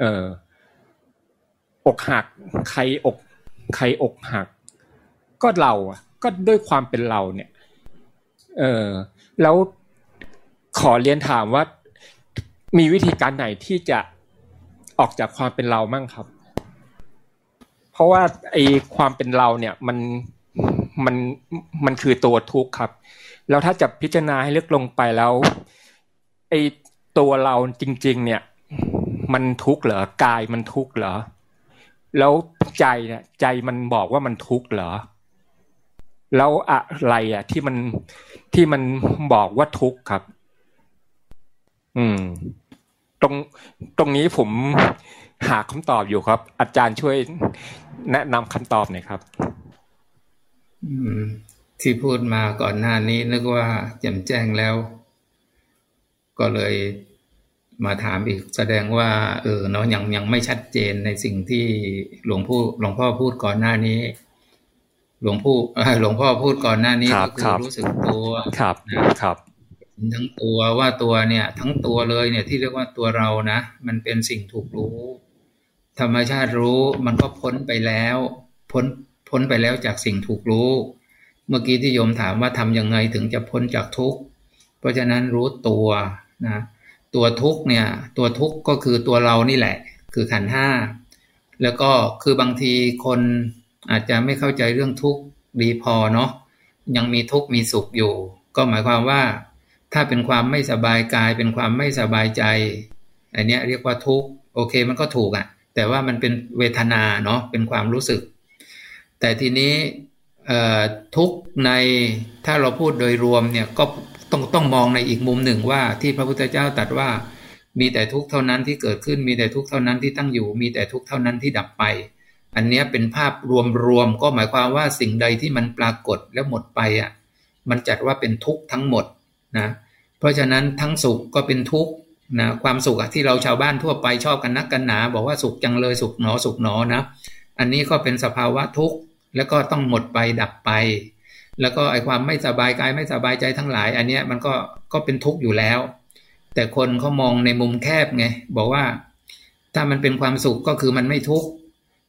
เอออกหักใครอก ใครอกหัก ก็เราอะก็ด้วยความเป็นเราเนี่ย เออแล้วขอเรียนถามว่า มีวิธีการไหนที่จะออกจากความเป็นเรามั่งครับ เพราะว่าไอ้ความเป็นเราเนี่ยมันมันมันคือตัวทุกข์ครับ แล้วถ้าจะพิจารณาให้ลึกลงไปแล้วไอ้ตัวเราจริง ๆ เนี่ย มันทุกข์เหรอกายมันทุกข์เหรอ แล้วใจเนี่ยใจมันบอกว่ามันทุกข์เหรอ แล้วอะไรอะ ที่มันที่มันบอกว่าทุกข์ครับ อืม ตรงตรงนี้ผมหาคำตอบอยู่ครับ อาจารย์ช่วยแนะนำคำตอบหน่อยครับอืมที่พูดมาก่อนหน้านี้นึกว่าแจ่มแจ้งแล้ว ก็เลย มาถามอีกแสดงว่า เออเนาะยังยังไม่ชัดเจนในสิ่งที่หลวงพ่อหลวงพ่อพูดก่อนหน้านี้ หลวงพ่อหลวงพ่อพูดก่อนหน้านี้ก็คือรู้สึกตัวครับนะครับทั้งตัวว่าตัวเนี่ย ทั้งตัวเลยเนี่ยที่เรียกว่าตัวเรานะ มันเป็นสิ่งถูกรู้ ธรรมชาติรู้มันก็พ้นไปแล้วพ้นพ้นไปแล้วจากสิ่งถูกรู้ เมื่อกี้ที่โยมถามว่าทำยังไงถึงจะพ้นจากทุกข์เพราะฉะนั้นรู้ตัวนะ ตัวทุกเนี่ย ตัวทุกก็คือตัวเรานี่แหละ คือขันห้าแล้วก็คือบางทีคนอาจจะไม่เข้าใจเรื่องทุกข์ดีพอเนาะยังมีทุกข์มีสุขอยู่ ก็หมายความว่า ถ้าเป็นความไม่สบายกาย เป็นความไม่สบายใจอันนี้เรียกว่าทุกข์โอเคมันก็ถูกอะ่ะ แต่ว่ามันเป็นเวทนาเนาะเป็นความรู้สึก แต่ทีนี้ทุกในถ้าเราพูดโดยรวมเนี่ยก็ ต้องต้องมองในอีกมุมหนึ่งว่าที่พระพุทธเจ้าตรัสว่า มีแต่ทุกข์เท่านั้นที่เกิดขึ้นมีแต่ทุกข์เท่านั้นที่ตั้งอยู่ มีแต่ทุกข์เท่านั้นที่ดับไป อันนี้เป็นภาพรวมๆก็หมายความว่าสิ่งใดที่มันปรากฏแล้วหมดไปอะมันจัดว่าเป็นทุกข์ทั้งหมดนะเพราะฉะนั้นทั้งสุขก็เป็นทุกข์นะความสุขที่เราชาวบ้านทั่วไปชอบกันนักกันหนา บอกว่าสุขจังเลยสุขหนอสุขหนอนะ อันนี้ก็เป็นสภาวะทุกข์แล้วก็ต้องหมดไปดับไป แล้วก็ไอความไม่สบายกายไม่สบายใจทั้งหลาย อันเนี้ยมันก็ก็เป็นทุกข์อยู่แล้ว แต่คนเขามองในมุมแคบไงบอกว่าถ้ามันเป็นความสุขก็คือมันไม่ทุกข์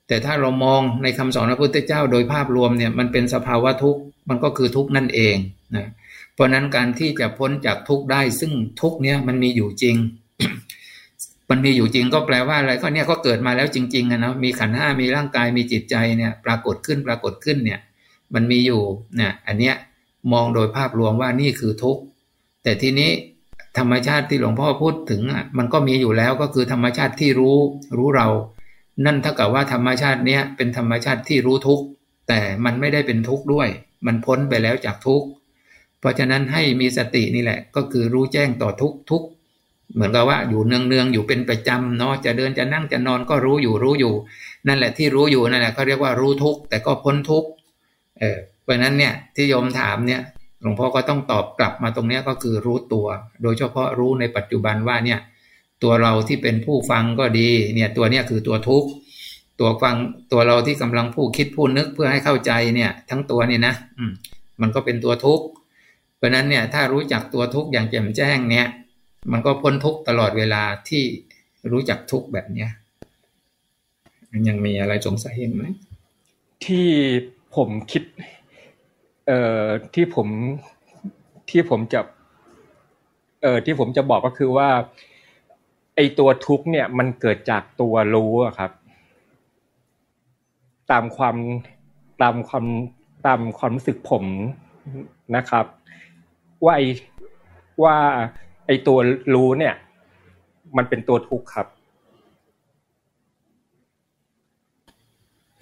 แต่ถ้าเรามองในคำสอนพระพุทธเจ้าโดยภาพรวมเนี่ยมันเป็นสภาวะทุกข์มันก็คือทุกข์นั่นเองนะเพราะนั้นการที่จะพ้นจากทุกข์ได้ ซึ่งทุกข์เนี้ยมันมีอยู่จริง มันมีอยู่จริงก็แปลว่าอะไรก็เนี่ยก็เกิดมาแล้วจริงๆนะมีขันห้ามีร่างกายมีจิตใจเนี่ย ปรากฏขึ้นปรากฏขึ้นเนี่ย มันมีอยู่นี่อันเนี้ยมองโดยภาพรวมว่านี่คือทุกข์แต่ทีนี้ธรรมชาติที่หลวงพ่อพูดถึงอะมันก็มีอยู่แล้วก็คือธรรมชาติที่รู้รู้เรา นั่นเท่ากับว่าธรรมชาติเนี้ยเป็นธรรมชาติที่รู้ทุกข์แต่มันไม่ได้เป็นทุกข์ด้วย มันพ้นไปแล้วจากทุกข์เพราะฉะนั้นให้มีสตินี่แหละ ก็คือรู้แจ้งต่อทุกทุกเหมือนกับว่าอยู่เนืองเนืองอยู่เป็นประจำเนาะจะเดินจะนั่งจะนอนก็รู้อยู่รู้อยู่ นั่นแหละที่รู้อยู่นั่นแหละเขาเรียกว่ารู้ทุกแต่ก็พ้นทุก เออเพราะนั้นเนี่ยที่โยมถามเนี่ยหลวงพ่อก็ต้องตอบกลับมาตรงนี้ก็คือรู้ตัว โดยเฉพาะรู้ในปัจจุบันว่าเนี่ยตัวเราที่เป็นผู้ฟังก็ดีเนี่ยตัวเนี้ยคือตัวทุกตัวฟังตัวเราที่กำลังผู้คิดผู้นึกเพื่อให้เข้าใจเนี่ย ทั้งตัวนี่นะอืมมันก็เป็นตัวทุกข์เพราะนั้นเนี่ยถ้ารู้จักตัวทุกข์อย่างแจ่มแจ้งเนี่ย มันก็พ้นทุกข์ตลอดเวลาที่รู้จักทุกข์แบบเนี้ยยังมีอะไรสงสัยไหมที่ ผมคิด เอ่อที่ผมที่ผมจะ เอ่อที่ผมจะบอกก็คือว่า ไอตัวทุกข์เนี่ยมันเกิดจากตัวรู้ครับ ตามความตามความตามความรู้สึกผมนะครับ ว่าไอว่าไอตัวรู้เนี่ย มันเป็นตัวทุกข์ครับ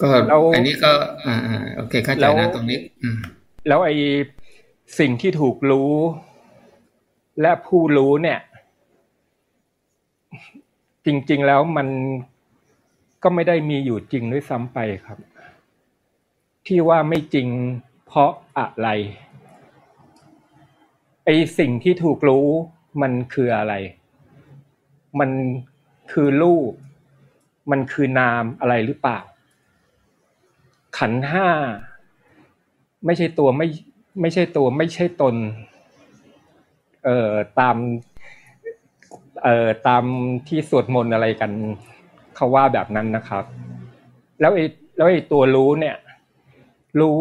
ก็อันนี้ก็ อ่าโอเคเข้าใจนะตรงนี้อืมแล้วไอสิ่งที่ถูกรู้ และผู้รู้เนี่ย จริง ๆ แล้วมันก็ไม่ได้มีอยู่จริงด้วยซ้ำไปครับ ที่ว่าไม่จริงเพราะอะไรไอสิ่งที่ถูกรู้มันคืออะไร มันคือรูป มันคือนามอะไรหรือเปล่า ขันห้าไม่ใช่ตัวไม่ไม่ใช่ตัวไม่ใช่ตน เอ่อตาม เอ่อตามที่สวดมนต์อะไรกันเขาว่าแบบนั้นนะครับ แล้วไอ้แล้วไอ้ตัวรู้เนี่ย รู้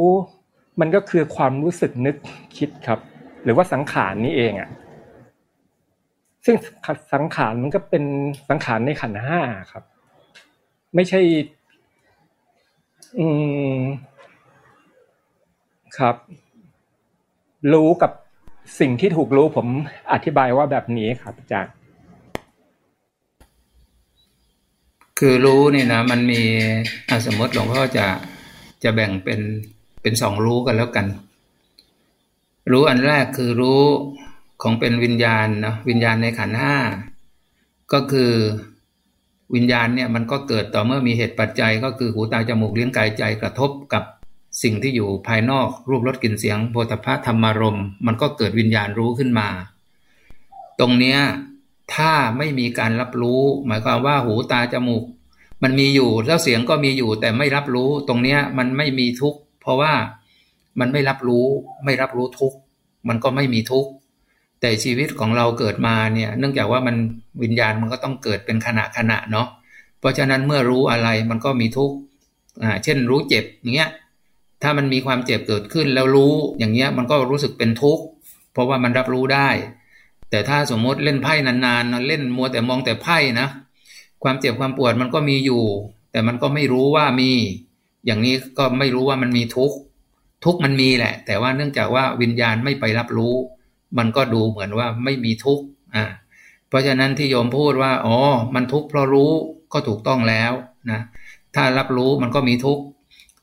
มันก็คือความรู้สึกนึกคิดครับ หรือว่าสังขารนี้เองอะซึ่งสังขารมันก็เป็นสังขารในขันห้าครับ ไม่ใช่ อืม ครับ รู้กับสิ่งที่ถูกรู้ผมอธิบายว่าแบบนี้ครับอาจารย์คือรู้นี่นะมันมีสมมติหลวงพ่อจะจะแบ่งเป็นเป็นสองรู้กันแล้วกัน รู้อันแรกคือรู้ของเป็นวิญญาณนะวิญญาณในขันห้าก็คือ วิญญาณเนี่ยมันก็เกิดต่อเมื่อมีเหตุปัจจัย ก็คือหูตาจมูกเลี้ยงกายใจกระทบกับสิ่งที่อยู่ภายนอกรูปรสกลิ่นเสียงโพธพะธรรมารมมันก็เกิดวิญญาณรู้ขึ้นมา ตรงเนี้ยถ้าไม่มีการรับรู้ หมายความว่าหูตาจมูก มันมีอยู่แล้วเสียงก็มีอยู่แต่ไม่รับรู้ ตรงเนี้ยมันไม่มีทุกข์เพราะว่ามันไม่รับรู้ ไม่รับรู้ทุกมันก็ไม่มีทุก แต่ชีวิตของเราเกิดมาเนี่ย เนื่องจากว่ามันวิญญาณมันก็ต้องเกิดเป็นขณะขณะเนาะเพราะฉะนั้นเมื่อรู้อะไรมันก็มีทุกอ่าเช่นรู้เจ็บอย่างเงี้ยถ้ามันมีความเจ็บเกิดขึ้นแล้วรู้อย่างเงี้ยมันก็รู้สึกเป็นทุกข์เพราะว่ามันรับรู้ได้ แต่ถ้าสมมติเล่นไพ่นานๆเล่นมัวแต่มองแต่ไพ่นะ ความเจ็บความปวดมันก็มีอยู่ แต่มันก็ไม่รู้ว่ามี อย่างนี้ก็ไม่รู้ว่ามันมีทุกข์ทุกข์มันมีแหละ แต่ว่าเนื่องจากว่าวิญญาณไม่ไปรับรู้ มันก็ดูเหมือนว่าไม่มีทุกข์อ่าเพราะฉะนั้นที่โยมพูดว่าอ๋อมันทุกข์เพราะรู้ก็ถูกต้องแล้วนะถ้ารับรู้มันก็มีทุกข์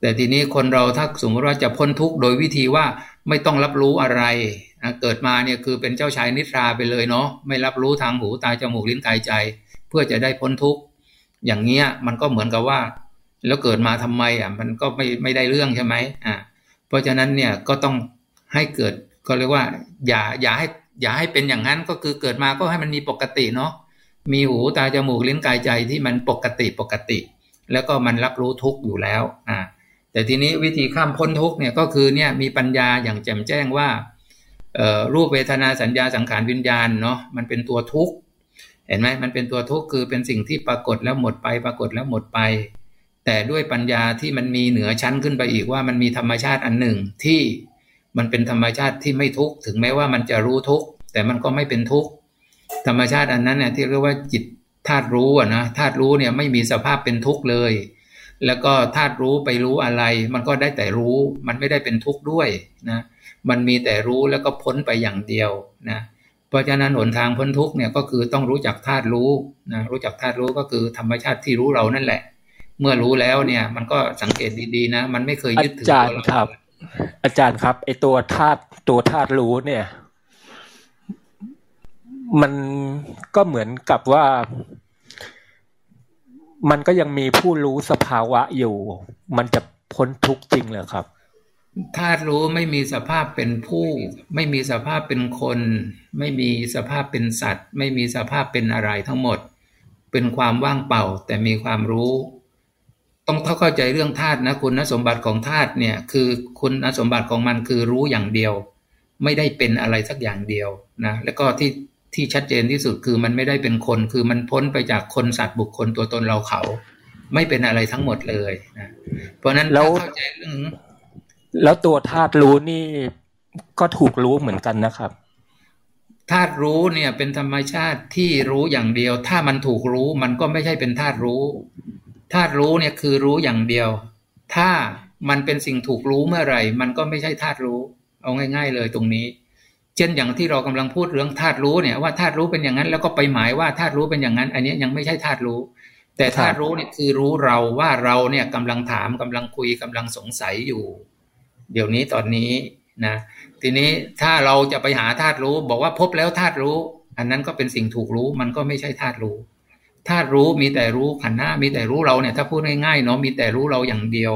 แต่ทีนี้คนเราถ้าสมมติว่าจะพ้นทุกข์โดยวิธีว่าไม่ต้องรับรู้อะไรนะเกิดมาเนี่ยคือเป็นเจ้าชายนิทราไปเลยเนาะไม่รับรู้ทางหูตาจมูกลิ้นกายใจ เพื่อจะได้พ้นทุกข์อย่างเงี้ยมันก็เหมือนกับว่า แล้วเกิดมาทำไมอะมันก็ไม่ไม่ได้เรื่องใช่ไหมอ่าเพราะฉะนั้นเนี่ยก็ต้องให้เกิด ก็เรียกว่า อย่าอย่าให้ อย่าให้เป็นอย่างนั้นก็คือเกิดมาก็ให้มันมีปกติเนาะมีหูตาจมูกลิ้นกายใจที่มันปกติปกติ แล้วก็มันรับรู้ทุกข์อยู่แล้วอ่าแต่ทีนี้วิธีข้ามพ้นทุกข์เนี่ยก็คือเนี่ยมีปัญญาอย่างแจ่มแจ้งว่ารูปเวทนาสัญญาสังขารวิญญาณเนาะมันเป็นตัวทุกข์เห็นไหมมันเป็นตัวทุกข์คือเป็นสิ่งที่ปรากฏแล้วหมดไป ปรากฏแล้วหมดไป แต่ด้วยปัญญาที่มันมีเหนือชั้นขึ้นไปอีกว่ามันมีธรรมชาติอันหนึ่งที่ มันเป็นธรรมชาติที่ไม่ทุกข์ถึงแม้ว่ามันจะรู้ทุกข์แต่มันก็ไม่เป็นทุกข์ธรรมชาติอันนั้นเนี่ยที่เรียกว่าจิตธาตุรู้อะนะธาตุรู้เนี่ยไม่มีสภาพเป็นทุกข์เลย แล้วก็ธาตุรู้ไปรู้อะไร มันก็ได้แต่รู้ มันไม่ได้เป็นทุกข์ด้วยนะมันมีแต่รู้แล้วก็พ้นไปอย่างเดียวนะเพราะฉะนั้นหนทางพ้นทุกข์เนี่ยก็คือต้องรู้จักธาตุรู้นะรู้จักธาตุรู้ก็คือธรรมชาติที่รู้เรานั่นแหละ เมื่อรู้แล้วเนี่ย มันก็สังเกตดีๆนะ มันไม่เคยยึดถืออาจารย์ครับ อาจารย์ครับ ไอตัวธาตุตัวธาตุรู้เนี่ย มันก็เหมือนกับว่า มันก็ยังมีผู้รู้สภาวะอยู่ มันจะพ้นทุกข์จริงเหรอครับธาตุรู้ไม่มีสภาพเป็นผู้ ไม่มีสภาพเป็นคน ไม่มีสภาพเป็นสัตว์ ไม่มีสภาพเป็นอะไรทั้งหมด เป็นความว่างเปล่า แต่มีความรู้ ต้องเข้าใจเรื่องธาตุนะคุณสมบัติของธาตุเนี่ยคือคุณสมบัติของมันคือรู้อย่างเดียว ไม่ได้เป็นอะไรสักอย่างเดียวนะแล้วก็ที่ที่ชัดเจนที่สุดคือมันไม่ได้เป็นคนคือมันพ้นไปจากคนสัตว์บุคคลตัวตนเราเขา ไม่เป็นอะไรทั้งหมดเลยนะเพราะนั้นถ้าเข้าใจเรื่องแล้วตัวธาตุรู้นี่ก็ถูกรู้เหมือนกันนะครับธาตุรู้เนี่ยเป็นธรรมชาติที่รู้อย่างเดียว ถ้ามันถูกรู้มันก็ไม่ใช่เป็นธาตุรู้ ธาตุรู้เนี่ยคือรู้อย่างเดียว ถ้ามันเป็นสิ่งถูกรู้เมื่อไหร่ มันก็ไม่ใช่ธาตุรู้ เอาง่าย ๆ เลยตรงนี้ เช่นอย่างที่เรากำลังพูดเรื่องธาตุรู้เนี่ยว่าธาตุรู้เป็นอย่างนั้นแล้วก็ไปหมายว่าธาตุรู้เป็นอย่างนั้น อันนี้ยังไม่ใช่ธาตุรู้ แต่ธาตุรู้เนี่ยคือรู้เราว่าเราเนี่ยกำลังถามกำลังคุยกำลังสงสัยอยู่ เดี๋ยวนี้ตอนนี้นะทีนี้ถ้าเราจะไปหาธาตุรู้ บอกว่าพบแล้วธาตุรู้ อันนั้นก็เป็นสิ่งถูกรู้ มันก็ไม่ใช่ธาตุรู้ ธาตุรู้มีแต่รู้ขันหน้ามีแต่รู้เราเนี่ย ถ้าพูดง่ายๆเนาะมีแต่รู้เราอย่างเดียว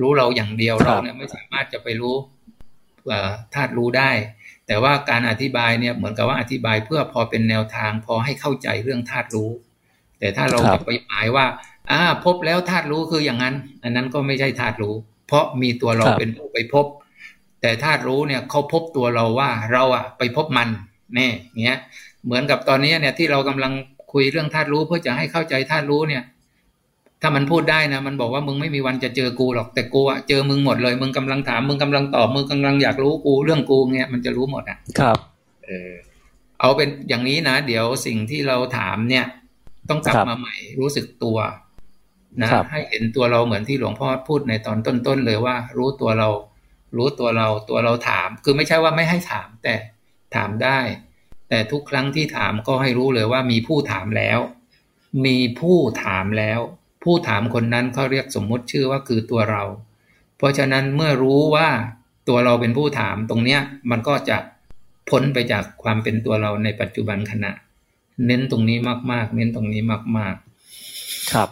รู้เราอย่างเดียวเราเนี่ยไม่สามารถจะไปรู้ธาตุรู้ได้ แต่ว่าการอธิบายเนี่ยเหมือนกับว่าอธิบายเพื่อพอเป็นแนวทางพอให้เข้าใจเรื่องธาตุรู้ แต่ถ้าเราจะไปหมายว่าอ่าพบแล้วธาตุรู้คืออย่างนั้น อันนั้นก็ไม่ใช่ธาตุรู้ เพราะมีตัวเราเป็นผู้ไปพบ แต่ธาตุรู้เนี่ยเขาพบตัวเราว่าเราอะไปพบมันแน่เงี้ย เหมือนกับตอนนี้เนี่ยที่เรากำลัง คุยเรื่องธาตุรู้เพื่อจะให้เข้าใจธาตุรู้เนี่ย ถ้ามันพูดได้นะ มันบอกว่ามึงไม่มีวันจะเจอกูหรอกแต่กูอะเจอมึงหมดเลย มึงกำลังถามมึงกำลังตอบมึงกำลังอยากรู้กูเรื่องกูเงี้ยมันจะรู้หมดอะครับ เออ เอาเป็นอย่างนี้นะเดี๋ยวสิ่งที่เราถามเนี่ย ต้องกลับมาใหม่รู้สึกตัวนะให้เห็นตัวเราเหมือนที่หลวงพ่อพูดในตอนต้นๆเลยว่า รู้ตัวเรา รู้ตัวเราตัวเราถาม คือไม่ใช่ว่าไม่ให้ถามแต่ถามได้ แต่ทุกครั้งที่ถามก็ให้รู้เลยว่ามีผู้ถามแล้ว มีผู้ถามแล้ว ผู้ถามคนนั้นเขาเรียกสมมติชื่อว่าคือตัวเรา เพราะฉะนั้นเมื่อรู้ว่าตัวเราเป็นผู้ถามตรงเนี้ยมันก็จะพ้นไปจากความเป็นตัวเราในปัจจุบันขณะ เน้นตรงนี้มากๆ เน้นตรงนี้มากๆ ครับ